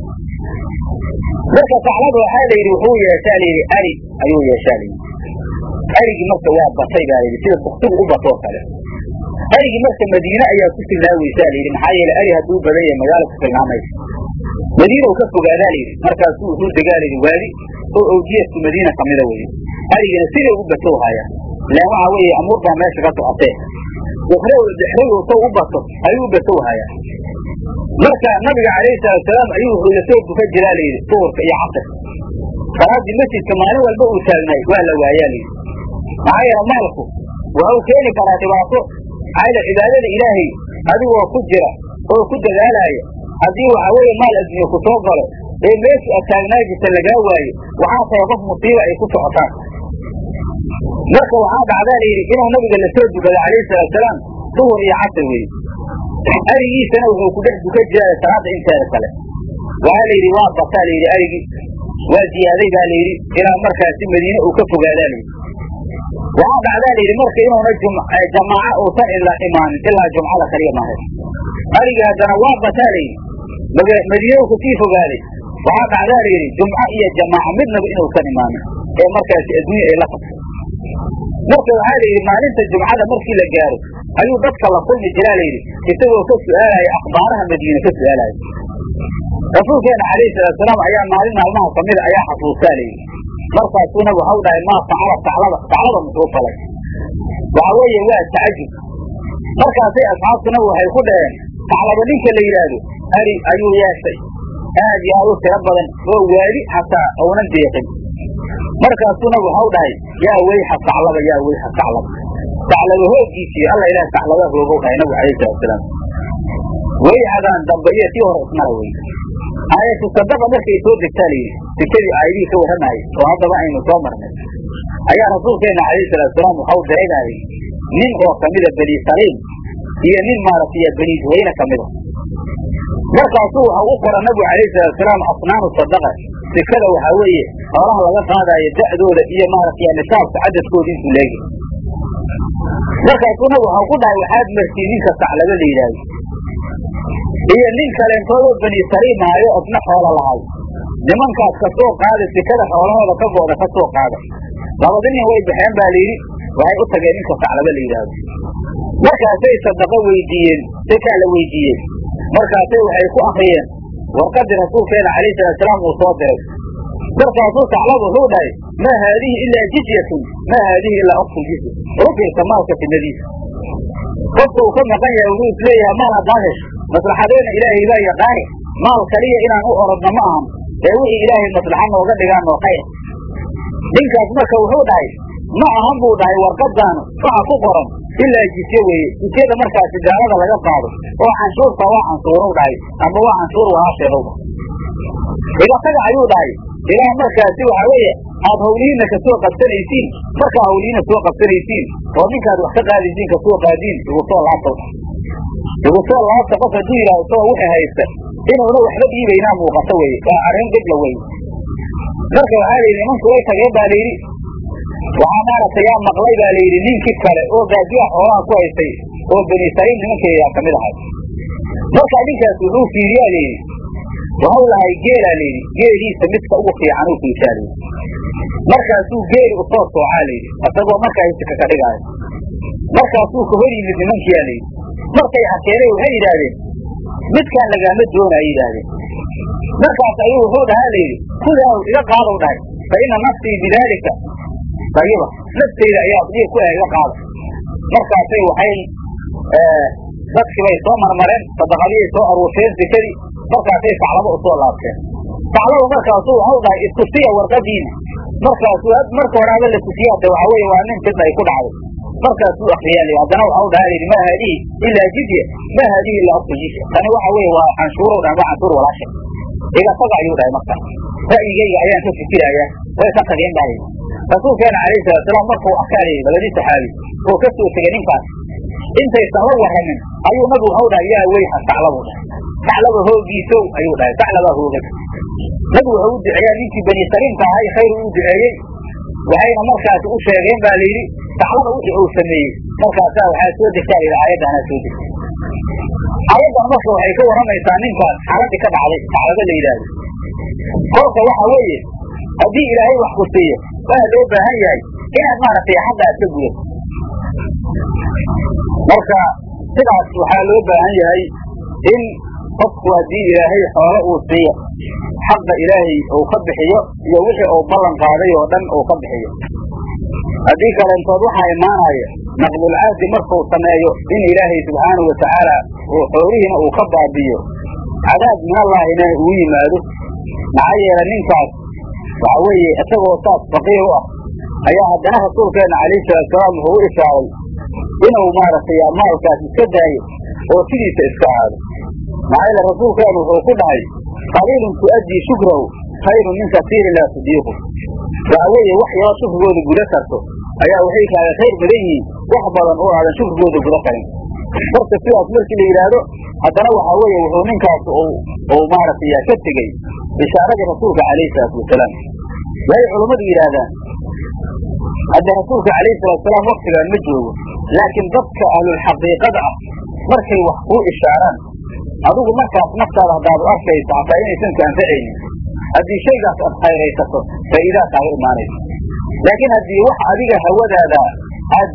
marka taclaba waxaa la yidhi wuxuu yeeshaa layidhi ari ayuu yeeshaa layidhi arigii marka waa batay baa layidhi sida buktigu u batoo kale. Arigii marka madiine ayaa ku silnaaweysaa layidhi maxaa yeele ari hadduu badan yahay magaalo ku silnaamaysa madiinow ka fogaadaa layidhi markaasuu wuxuu degaa layidhi waadi oo owdiyadku madiina kamida weye arigina siday u batow hayaa ilaan waxa weeye amuur baa meesha ka socotee. Dexradow sow u bato ayuu u batow hayaa marka nabiga calayhi salaatusalaam ayuu wuxuu dukan jiraa layidhi duhurka iyo casirka salaaddii masjidka maalin walba uu taagnaay waa la waayaa layidhi maxaa yeele maalku wuxuu keeni karaa dhibaato. Maxaa cibaadada ilaahay adigoo ku jira oo ku dadaalaaya haddii waxa weeye maal adduunye ku soo galo ee meeshii aad taagnaa jirta lagaa waayo waxaa tahay qof musiiba ay ku socotaan. Marka waxaa dhacdaa layidhi inuu nabiga la soo dukado calayhi salaatusalaam duhur iyo casir weeye arigiisana wuxuu ku dhex dukan jiraa salaada inteeda kale. Waxaa layidhi waa bataa layidhi arigii waa ziyaaday baa layidhi ilaa markaasi madiine uu ka fogaadaa layidhi waxaa dhacdaa layidhi marka inuuna jamaaca uusan imaanin ilaa jumcada kaliya maahay arigii haddana waa bataa layidhi madiine uu ka sii fogaaday. Waxaa dhacdaa layidhi jumco iyo jamaaca midnaba inuusan imaanin ee markaasi adduunya ay la qabto. Marka waxaa layidhi maalinta jumcada markii la gaaro ayuu dadka la kulmi jiraa layidhi isagoo ka su'aalaya akhbaaraha madiine ka su'aalaya. Rasuulkeena calayhi salaatusalaam ayaa maalin maalmaha kamida ayaa xasuustaa layidhi markaasuuna waxau dhahay maa facala taclaba taclaba muxuu falay. Waxa weeye waa tacajub. Markaasay asxaabtuna waxay ku dhaheen taclaba ninka la yidhaahdo ari ayuu yeeshay aad iyo aad u tiro badan oo waadi xataa ounan deeqin. Markaasuu nabigu waxau dhahay yaa weyxa saclaba yaa weyxa saclaba saclaba hoogiisii alla ilaah saclaba hoogow dhahay nabigu alayhi salatusalaam weyxadan dambe iyo tii hore ismala wey aayatu sadaqa markay soo degtaa layidhi sikadii aayadihii ka warramaayay oo haddaba aynu soo marnay. Ayaa rasuulkeena calayhi salaatusalaam waxau diraynaayay nin oo kamida beni saliim iyo nin maaragtay beni juhayna kamida markaasuu waxa u qora nabigu calayhi salaatusalaam asnaanu sadaqa. Sikada waxaa weeye xoolaha laga qaadaayo da'dooda iyo maaragtay nisaabka cadadkooda intuu leegi markaasuu nabigu waxau ku dhahay waxaad martiin ninka saclaba la yidhaahdo. Iyo nin kaleentoodoo beni saliim ahayo isna xoola lahay nimankaas ka soo qaada sikada xoolahooda ka gooda ka qaada. Labada nin way baxeen baa layidhi waxay u tageen ninka saclaba la yidhaahdo markaasay sadaqo weydiiyeen sikaa la weydiiyey markaasay waxay ku akriyeen warqadii rasuulkeena calayhi salaatusalaam uu soo diray. Markaasuu saclaba wuxuu dhahay maa haadihi ilaa jizyatun maa haadihi ilaa okful jizya rufirka maalka timadiisa qofka uu ka maqan yahay wuxuu is leeyahay maal haddaan hesho maslaxadeena ilaahay baa yaqaani. Maal kaliya inaan u orodno ma ahan ee wixii ilaahay maslaxa nooga dhigaan noo khayr. Ninkaas marka wuxuu dhahay ma ahan buu dhahay warqadaanu waxa ku qoran. Ilaa jisye weeye jisyada markaasi gaalada laga qaado oo canshuurta waa canshuurow dhahay ama waa canshuur walaasheedow dhahay. Igataga ayuu dhahay. Ilaah markaasi waxa weeye aad hawlihiina ka soo qabsanaysiin markaa hawlihiina soo qabsanaysiin oo ninkaad wax ka qaadaysiin ka soo qaadiin igu soo laabta igu soo laabta qof hadduu yidhahdo isagoo wixii haysta inuuna waxba dhiibaynaa muuqato weye waa arrin dhibla weye marka waxaa layidhi nimanku way tageen baa layidhi waxaa maaragtay yaa maqlay baa layidhi ninkii kale oo gaadiyaha xoolaha ku haystay oo beni saliim nimankeeyaa ka mid ahay marka ninkaas wuxuu fiiriyaa layidhi. Waxau lahay geelaa layidhi. Geeliisa midka ugu fiican uu layidhi markaasuu geeli u soo soocaa layidhi. Isagoo markaa hisika ka dhigaayo. Markaasuu ka hor yimid nimankiyaa layidhi. Markay arkeenay waxay yidhaahdeen midkaan lagaama doonaya yidhaahdeen. Markaas ayuu wuxuu dhahaa layidhi kudaa iga qaadaw dhahay fa ina nafsii bidaalika dayiba nafteyda ayaa diig ku iga qaada markaasay waxay dadkii bay soo marmareen sadaqadiyay soo aruursheen sikadii. Markaasay saclabo u soo laabteen. Saclaba markaasu waxau dhahay istusiya warqadiina markaasu marka horaaba la tusiyaa de waxa weye waa nin fidna ay ku dhacday. Markaasuu akriyaa l haddana waxau dhaha layidhi ma haadihi ilaa jizya ma haadihi ilaa okta jizya tani waxa weye waa canshuurow dhahan waa canshuur walaasha iga taga ayuu dhahay marka. Ra'yigayga ayaan ka fikirayaa way ka tageen baa rasuulkeena calayhi salaatusalaam markuu arkaa layidhi labadii saxaabi oo ka soo tegay ninkaas intaysan la warramin ayuu nabigu waxau dhahay yaa weyxa saclabu dhahay. Saclaba hoogiisow ayuu dhahay saclabaa hoogay nabigu wuxuu u duceeyaa ninkii bani saliimka ahay khayr uu duceeyey waxayna markaasi u sheegeen ba layidhi. Saclaba wixii uu sameeyey markaasaa waxaa soo degtaa layidhi aayaddaanaa soo degtay aayaddan marka waxay ka warramaysaa ninkaas xaaladii ka dhacday saclaba la yidhaahdo. Kolka waxa weeye haddii ilaahay wax ku siiyo waa loo baahan yahay inaad maaragtay xagga aad ka gudato marka sidaas waxaa loo baahan yahay in qofku haddii ilaahay xoolo uu siiyo xaqa ilaahay uu ka bixiyo iyo wixii uu ballan qaaday oo dhan uu ka bixiyo. Haddii kalentood waxaa imaanaya naqdulcahdi markuu sameeyo in ilaahay subxaanahu watacaala uu xoolihiina uu ka baabiyo cadaab minallahina uu yimaado. Maxaa yeele ninkaas waxa weeye isagoo saas faqiir u ah ayaa haddana rasuulkeena calayhi salaatusalaam wuxuu u ishaaray inuu maaragtay maalkaas iska daayo oo sidiisa iska aado. Maxaa yeele rasuulkeenu wuxuu ku dhahay qaliilun tu'addii shukrahu khayrun min kasiirin laa tudiiqu. Waxa weeye wax yaro shukrigooda guda karto ayaa waxay kaaga khayr badan yihiin wax badan oo aadan shukrigooda guda karin. Marka sidaas markii la yidhaahdo haddana waxaa weeye wuxuu ninkaas uu maaragtay ka tegey bishaaradii rasuulka calayhi salaatu wasalaam. Waxay culummadu yidhaahdaan. Hadda rasuulka calayhi salaatusalaam waktigaan ma joogo laakiin dadka ahlulxaqiiqada ah markay wax kuu ishaaraan adigu markaas naftaada haddaad u arkayso hataa inaysan ku anfacaynin haddii shaygaas aad khayraysato faa'iidaa kaaga imaanayso. Laakiin haddii wax adiga hawadaada aad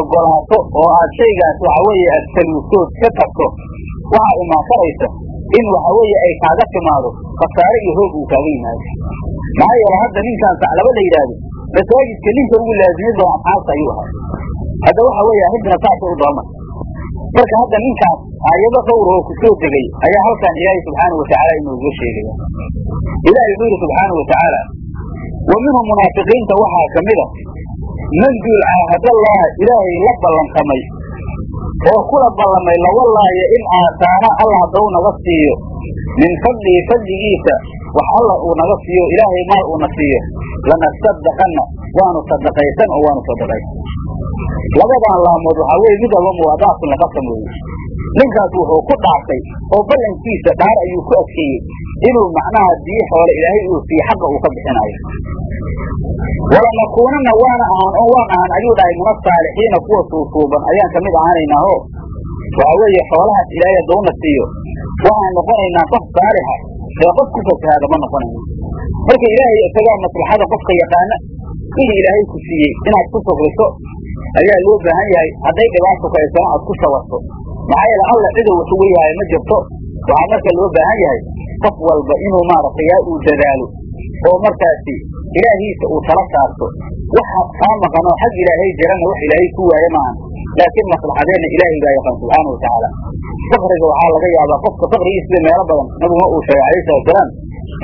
ogolaato oo aad shaygaas waxa weeye aad saluugtood ka tagto waxaa imaan karaysa in waxa weeye ay kaaga timaado khasaare iyo hoog uu kaaga yimaado. Maxaa yeele hadda ninkaan saclaba la yidhaahdo masaajidka ninka ugu laazimi doon asxaabta ayuu ahaa. Hadda waxa weeye arrintana saasay u dooma marka hadda ninkaas aayado dhowr oo ku soo degay ayaa halkan ilaahay subxaanau watacaala inooga sheegaya ilaahay wuxuu yidhi subxaanau watacaala wa minhum munaafiqiinta waxaa ka mid a man duul caahadallaha ilaahay la ballantamay oo kula ballamay lawallaayo in aataana alla haddau naga siiyo. Min fadlihi fadligiisa wax alla uu naga siiyo ilaahay maal uuna siiyo. Lanasadaqanna waanu sadaqaysan oo waanu sadaqaysan labadan laamood waxaa weye mid walba muwaadaafun laqasam ninkaas wuxuu ku dhaartay oo ballankiisa dhaar ayuu ku adkeeyey inuu macnaha biyo xoole ilaahay uu siiye xaqa uu ka bixinayo walanakuunana waana ahaan oo waan ahaan ayuu dhahay min asaalixiina kuwa suusuuban. Ayaan ka mid ahaanaynaa oo waxaa weeye xoolahaas ilaahay haddawna siiyo waxaan noqonaynaa qof saalixa. Ee qof ku fasahaada ma noqonayno. Marka ilaahay isagaa maslaxada qofka yaqaana wixii ilaahay ku siiyey inaad ku safriso ayaa loo baahan yahay. Hadday dhibaato kaysano aad ku sabarto maxaa yeele alla ciduu wax uga yahay ma jirto waxaa marka loo baahan yahay qof walba inuu maaragtay yaa uu dadaalo oo markaasi ilaahiisa uu tala saarto waxa kaa maqan oo xag ilaahay jirana wax ilaahay ku waaye maahan. Laakiin maslaxadeenna ilaahay baa yaqaan subxaana watacaala fakriga waxaa laga yaabaa qofka fakrigiisida meelo badan nabiguna uu sheegay alayhi salatusalaam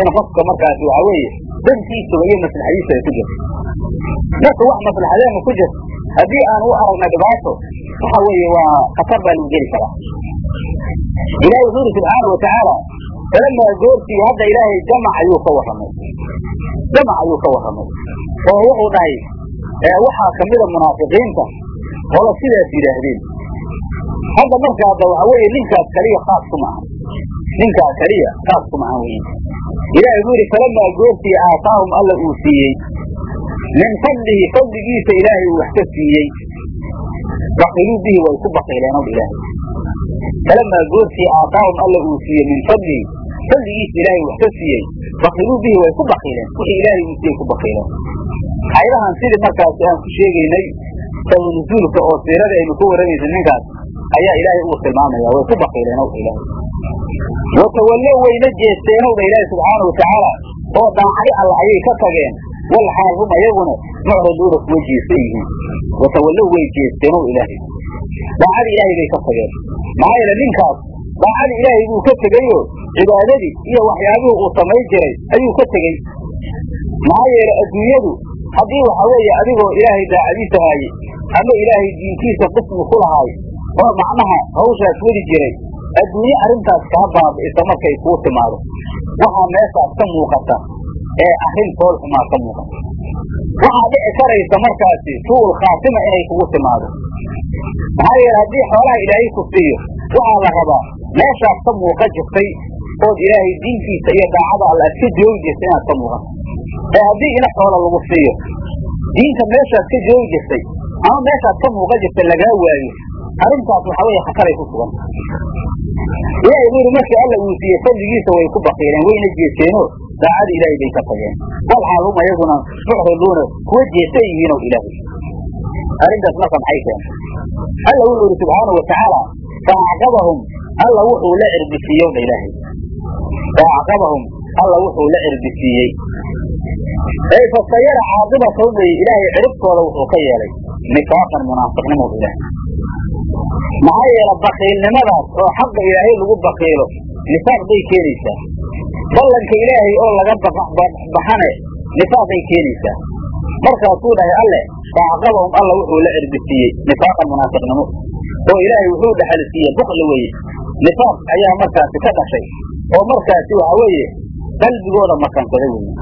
in qofka markaasi waxaa weeye dantiisaba iyo maslaxadiisa ay ku jirto marka wax maslaxadeena ku jirto haddii aan u aragna dhibaato waxa weeye waa khatar baa lagu geli karaa. Ilahi wuxuu yidhi subxaana watacaala falamaa goortii hadda ilaahay jamac ayuu ka warramay. Jamac ayuu ka warramay. Oo wuxuu dhahay waxaa kamida munaafiqiinta ola sidaas yidhaahdeen hadda marka hadda waxa weeye ninkaas kaliya khaas kuma aha ninkaa kaliya khaas kuma ahan weyi ilahi wuxuu yidhi falamaa goortii aataahum alla uu siiyey. Min fadlihi fadligiisa ilaahay uu wax ka siiyey. Bakiluu bihi way ku bakiileen ow ilaahay. Falamaa goortii aataahum alla uu siiyey min fadlihi fadligiisa ilaahay wax ka siiyey. Bakiluu bihi way ku bakiileen wixii ilaahay uu siiyey ku bakiileen ayadahan sidii markaasi aan ku sheegaynay sabanuzuulka oo siirada aynu ka warramaysa ninkaas ayaa ilaahay uu tilmaamaya way ku bakiileen ow ilaahay. Watawallow wayna jeesteen ow dha ilaahay subxaana watacaala oo daacay alla ayay ka tageen wal hum ayaguna mucraduuna kuwa jeestan yihiin. Watawallow way jeesteen ow ilaahay. Daacada ilaahay bay ka tageen. Maxaa yeele ninkaas daacada ilaahay buu ka tegeyo cibaadadii iyo waxyaabihii uu samay jiray ayuu ka tegey maxaa yeele adduunyadu haddii waxa weeye adigoo ilaahay daacadiisa haaye ama ilaahay diintiisa qismi ku lahaay oo macnaha hawshaas weli jiray. Adduunye arrintaas kaa baabi'isa markay kuu timaado. Waxaa meeshaas ka muuqata ee arrin fool xumaa ka muuqata. Waxaa dhici karaysa markaasi su'ul khaatima inay kugu timaado. Maxaa yeele haddii xoolaha ilaahay ku siiyo waxaa la rabaa meeshaas ka muuqa jirtay ood ilaahay diintiisa iyo daacada alla ad ka joogi jirta inaad ka muuqato. Ee haddii ina xoola lagu siiyo diinta meeshaad ka joogi jirtay ama meeshaad ka muuqa jirta lagaa waayo arrintaas waxaa weeye khataray ku sugan. Ilaahay buu yidhi markii alla uu siiyey fadligiisa way ku bakiileen wayna jeeseeno daacada ilaahay bay ka tageen. Wal xaal hum ayaguna mucriduuna kuwa jeesan yihiinow ilaahay. Arrintaas marka maxay keentay alla wuxuu yidhi subxaanau watacaala faacqabahum alla wuxuu la cirbisiiyew dha ilaahay. Faacqabahum alla wuxuu la cirbisiiyey. Ey fasayara caaqibatahum weye ilaahay ciribtooda wuxuu ka yeelay. Nifaaqan munaafiqnimow ilaahay maxaa yeele bakiilnimadaas oo xaqa ilaahay lagu bakiilo nifaaq bay keenaysaa. Ballanka ilaahay oo laga baxane nifaaqay keenaysaa. Markaasuu dhahay alle faacqabahum alla wuxuu la cirbisiiyey nifaaqan munaafiqnimo oo ilaahay wuxuu dhexalsiiyey bukli weye nifaaq ayaa markaasi ka dhashay oo markaasi waxa weeye qalbigooda makansada weye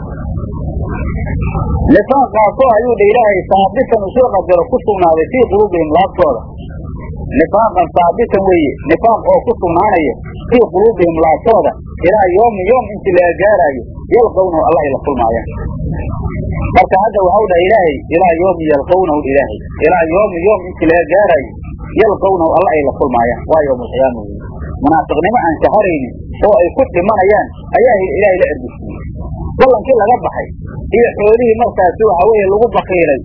nifaaqaasoo ayuu dha ilaahay saabitan u soo qadaro ku sugnaaday fii quluubihim laabtooda nifaaqan saabitan weeye nifaaq oo ku sugnaanaya fii quluubihim laabtooda ilaa yoomi yoom intii laga gaaraayo yalqawnahu alla ay la kulmaayaan marka hadda waxau dhaha ilaahay ilaa yoomi yalqawnahu ilaahay ilaa yoomi yoom intii laga gaaraayo yalqawnahu alla ay la kulmaayaan waa yowmalqiyaama weye munaafiqnimo aan shaharaynin oo ay ku dhimanayaan ayaa ilaahay la cirbisiiyey ballankii laga baxay iyo xoolihii markaasi waxa weeye lagu bakiilay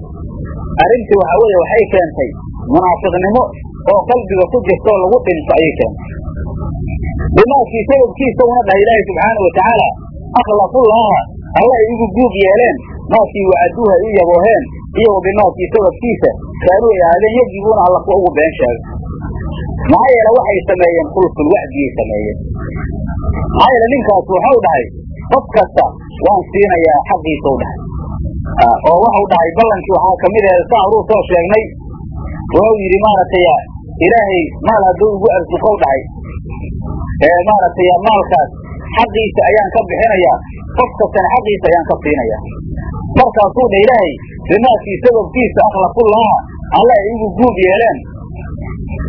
arrintii waxa weeye waxay keentay munaafiqnimo oo qalbiga ku jirta oo lagu dhinto ayay keentay bimaakii sababkiisa una dhahay ilaahay subxaana watacaala akhlafullaaha alla ay igu guug yeeleen maakii wacaduuha ay u yabooheen iyo wa sababkiisa kaanuu ay ahaadeen yajibuuna alla kuwa ugu been sheega maxaa yeele waxay sameeyeen khulful wacdiyay sameeyeen. Maxaa yeele ninkaas waxau dhahay qof kasta waan siinayaa xaqiisa u dhahay. Oo waxau dhahay ballankii waxaa ka mid ahe saa horuu soo sheegnay. Wuxuu yidhi maaragtay ilaahay maal hadduu igu arsuqow dhahay ee maaragtay maalkaas xaqiisa ayaan ka bixinayaa qof kastana xaqiisa ayaan ka siinayaa markaasuu dha ilaahay bimaakii sababkiisa akhlaqullaha alla ay igu guub yeeleen.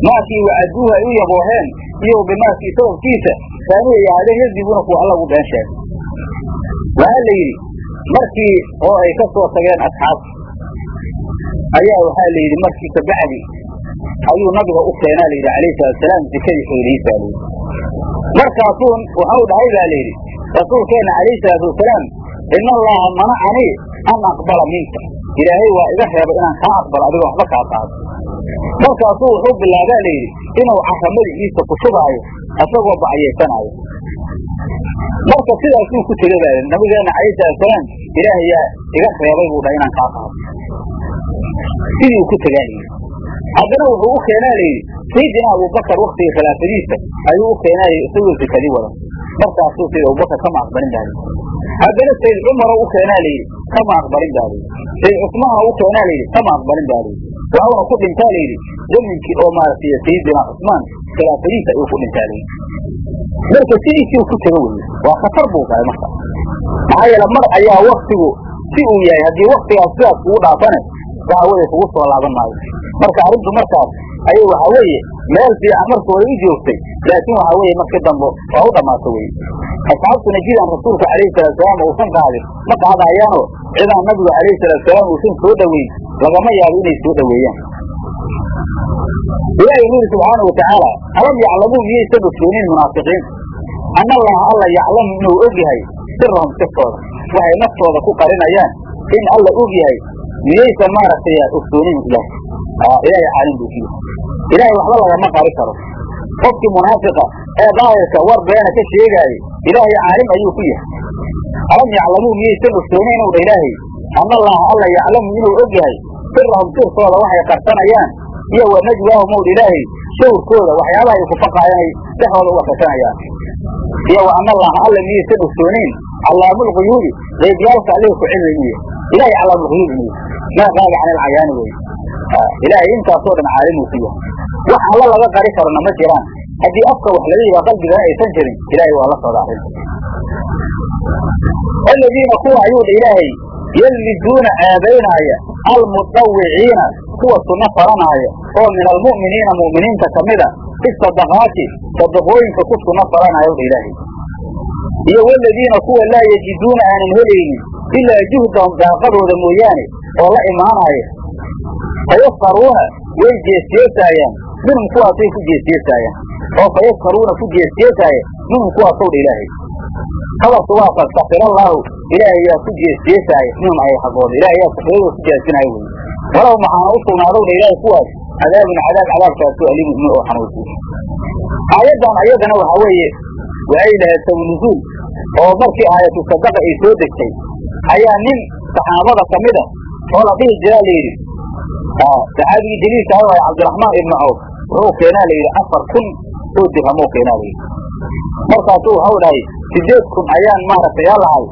Maakii wacaduuha ay u yabooheen iyo bimaakii sababkiisa kaanuu ay ahaadeen yadibuuna kuwa alla ugu been sheegay. Waxaa la yidhi markii oo ay ka soo tageen asxaabta ayaa waxaa la yidhi markii kabacdi ayuu nabiga u keenaa layidhi alayhi salaatusalaam sikadii xoolihiisa layidhi markaasuu waxau dhahay baa layidhi rasuulkeena calayhi salaatu wasalaam ina allaha manacanii an aqbala minka. Ilaahay waa iga reebay inaan kaa aqbalo adigoo waxba kaa qaado markaasuu wuxuu bilaabaa layidhi inuu caramadigiisa ku shubaayo isagoo bacyeesanaayo marka sidaasuu ku tegay baa nabigeena calayhi salaatusalaam ilaahay yaa iga reebay buu dhahay inaan kaa qaado sidii uu ku tegaa layidhi haddana wuxuu u keenaa layidhi sayidina abubakar waktigii khilaafadiisa ayuu u keenaayay isagoo sikadii wada. Markaasuu sayid abubakar kama aqbalin baa layidhi haddana sayid cumar u keenaa layidhi kama aqbalin baa layidhi sayid cusmaana u keenaa layidhi kama aqbalin baa layidhi waxauna ku dhintaa layidhi zaminkii oo maaragtay sayidina cusmaan khilaafadiisa ayuu ku dhintaa layidhi marka sidiisii ku tego weye waa khatar buu gahay marka. Maxaa yeele mar ayaa waktigu si uu yahay haddii waktigaas sidaas kugu dhaafane waxa weye kugu soo laaban maayo marka arrintu markaas ayay waxa weeye meel fiican marka way u joogtay laakiin waxa weeye marka dambe waa u dhammaato weye asxaabtuna jidaan rasuulka calayhi salaatusalaam uusan qaadin ma qaadayaano cidaan nabigu calayhi salaatusalaam uusan soo dhoweyn lagama yaabo inay soo dhoweeyaan ilaahay wuxu yidhi subxaana watacaala alam yaclamuu miyaysan ogsoonin munaafiqiin? Ana allaha alla yaclamu inuu og yahay sirahum sirtooda waxay naftooda ku qarinayaan. In alla og yahay miyaysan maaragtay ogsoonin ilaah ilaahay caalim buu ku yahay ilaahay waxba lagama qari karo. Qofkii munaafiqa ee daahirka war beena ka sheegaaye ilaahay caalim ayuu ku yahay alam yaclamuu miyaysan ogsoonin inuu dha ilaahay? Ana allaha alla yaclamu inuu og yahay? Sirahum sirtooda waxay qarsanayaan iyo wa najwaahum ow ilaahay shawrkooda waxyaabaha ay ku faqaayaan dhexooda uga kasanayaan iyo wa ana allaha alla miyaysan ogsooneyn callaamulguyuubi qeybyaalka allihii ku cilmi inuu yahay ilahay callaamulguyuub inuu yahay maa qaaba can ilcayaani wey ilaahay intaasoo dhan caalimuu ku yahay wax alla laga qari karona ma jiraan. Haddii afka wax laga yihaa qalbigana aysan jirin ilaahay waa la socda arrinta aladiina kuwa ayuu dha ilaahay yalmiduuna ceebaynaaya almutawiciina kuwa sunno faranaaya oo min almu'miniina mu'miniinta ka mida fi sadaqaati sadaqooyinka ku sunno faranaayo dha ilaahay. Iyo waladiina kuwa laa yajiduuna aanan helaynin ilaa juhdahum daaqadooda mooyaane oo la imaanaya fayaskaruuna way jeesjeesaayaan minhum kuwaasay ku jeesjeesaayaan oo fayaskaruuna ku jeesjeesaaya minhum kuwaasow dha ilaahay. Habarku waa fastakir allaahu ilaahay yaa ku jeesjeesaaya minhum ay xaqooda. Ilahay yaa sakradooda ku jeesinayo wey walow maxaana u sugnaadow dha ilaahay kuwaas cadaabun cadaab cadaabkaasu alimu imi oo xanuusiya aayaddan ayadana waxa weeye waxay lahayd sabnuzuul oo markii aayatu sadaqa ay soo degtay ayaa nin saxaabada ka mid a oo la dhihi jiraa la yidhi saxaabigii jaliilka ah waay cabdiraxmaan ibnu cawf wuxuu keenaa la yidhi afar kun oo dirhamoo keenaa la yidhi markaasuu waxau dhahay sideed kun ayaan maaragtay yaa lahay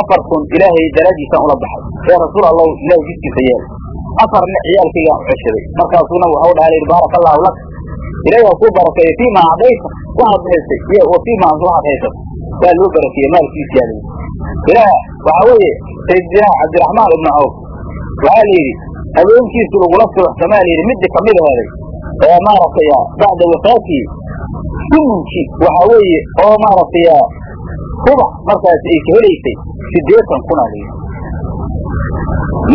afar kun ilaahay daraadiisaan ula baxay ee rasuul allahu ilahay jidkiisa yeel afarna ciyaalkaygaan u ceshaday markaasuuna waxau dhaha la yidhi baaraka allahu lak ilahay waa kuu barakeeye fiima acdayta waxaad bixisay iyo wa fiima waxaad haysato waa loo barakeeye maalkiisa yaa layidhi ilaah waxaa weeye saydina cabdiraxmaan ibnu cawf waxaa la habeenkiisu lagula subaxsamaa la yidhi midda ka mid aheeday ee maaragtay bacda wafaatii sumunkii waxaa weeye oo maaragtay rubax markaas ay ka helaysay sideetan kun aa layidhi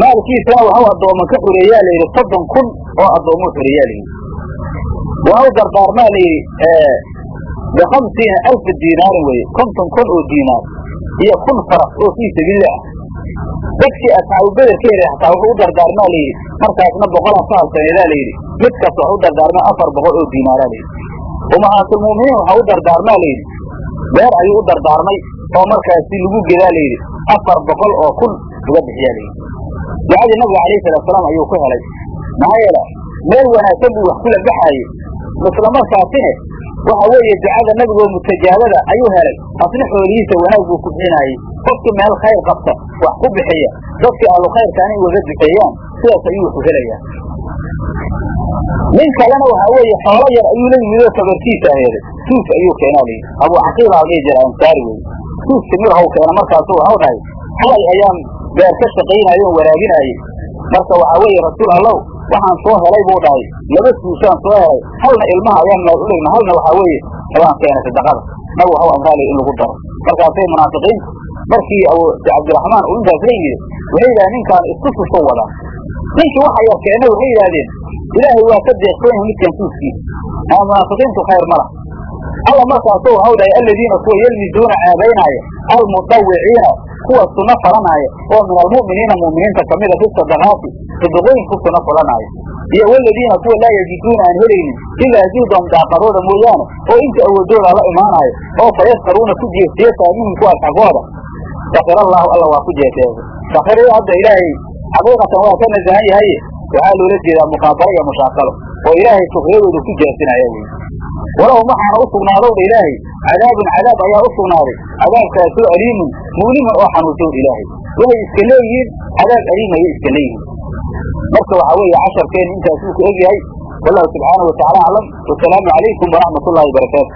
maalkiisana waxau addooma ka xoreeyaa layidhi soddon kun oo addoomo xoreeyaa layidhi. Waxau dardaarmaa layidhi bikamsiina alfa diinaarin weye konton kun oo diinaar iyo kun faras oo fii sabiililah ah dadkii asxaabu beder ka yaray xataa wuxuu u dardaarmaa layidhi markaasna boqola ka halsaneedaa layidhi mid kasta waxu u dardaarmaa afar boqol oo diinaaraa layidhi umahaasulmu'miniin waxaa u dardaarmaa layidhi beer ayuu u dardaarmay oo markaasi lagu gedaa layidhi afar boqol oo kun uga bixiyaa layidhi ducadii nabiga calayhi salaatusalaam ayuu ku helay. Maxaa yeele meel wanaagsan buu wax kula baxaayey isla markaasine waxa weeye ducada nabigoo mutajaabada ayuu helay. Asna xoolihiisa wanaag buu ku bixinaayey qofkii meel khayr qabta wax ku bixiya. Dadkii ahlu khayrkaana in waga duceeyaan sidaas ayuu wuxu helayaa. Nin kalena waxaa weeye xoolo yar ayuu la yimid oo tabartiisa aheeday suuf ayuu keenaa layidhi abu caqiil aa dhihi jira ansaari wey suuf timir keena markaasu waxau dhahay xalay ayaan beer ka shaqaynayo oo waraabinaayey marka waxaa weeye rasuul allow waxaan soo helay buu dhahay. Laba suusaan soo helay. Halna ilmaha ayaan meel uligna halna waxaa weeye ayaan keenay sadaqada. Nabi waxau amraalay in lagu daro. Markaasay munaafiqiintu markii cabdiraxmaan uu intaas la yimid waxay yidhahdeen ninkaan isku susoo wadaa ninkii waxa yar waxay yidhahdeen ilaahay waa ka deeqsoon yahay midkan suuskiisa ama munaafiqiintu khayr ma lah alla markaasu waxau dhahay aladiina kuwa yelmizuuna ceebaynaaya almudawiciina kuwa sunno falanaaya oo min almu'miniina mu'miniinta kamida fi sadaqaati sadaqooyin ku sunno falanaaya iyo waladiina kuwa laa yajiduuna aan helaynin ilaa juhdahum daaqadooda mooyaane oo inta awoodooda la imaanayo oo fayaskaruuna ku jeesjeesaa minhum kuwaas xaggooda sakir allahu alla waa ku jeeseesay sakirada hadda ilaahay xaqiiqatan waa ka nasahan yahaye waxaa loola jeedaa muqaabalo iyo mushaakalo oo ilaahay sukriyadooda ku jeesinaya wey. Walahum waxaana u sugnaadowdha ilaahay. Cadaabun cadaab ayaa u sugnaaday. Cadaabkaasoo aliimun mu'limun oo xanuusow ilaahay. Waxay iska leeyihiin cadaab aliim ayay iska leeyihiin. Marka waxaa weeye casharkeenu intaasuu ku egyahay. Wallahu subxaanahu watacaala aclam wasalaamu calaykum waraxmat ullahi wabarakaatu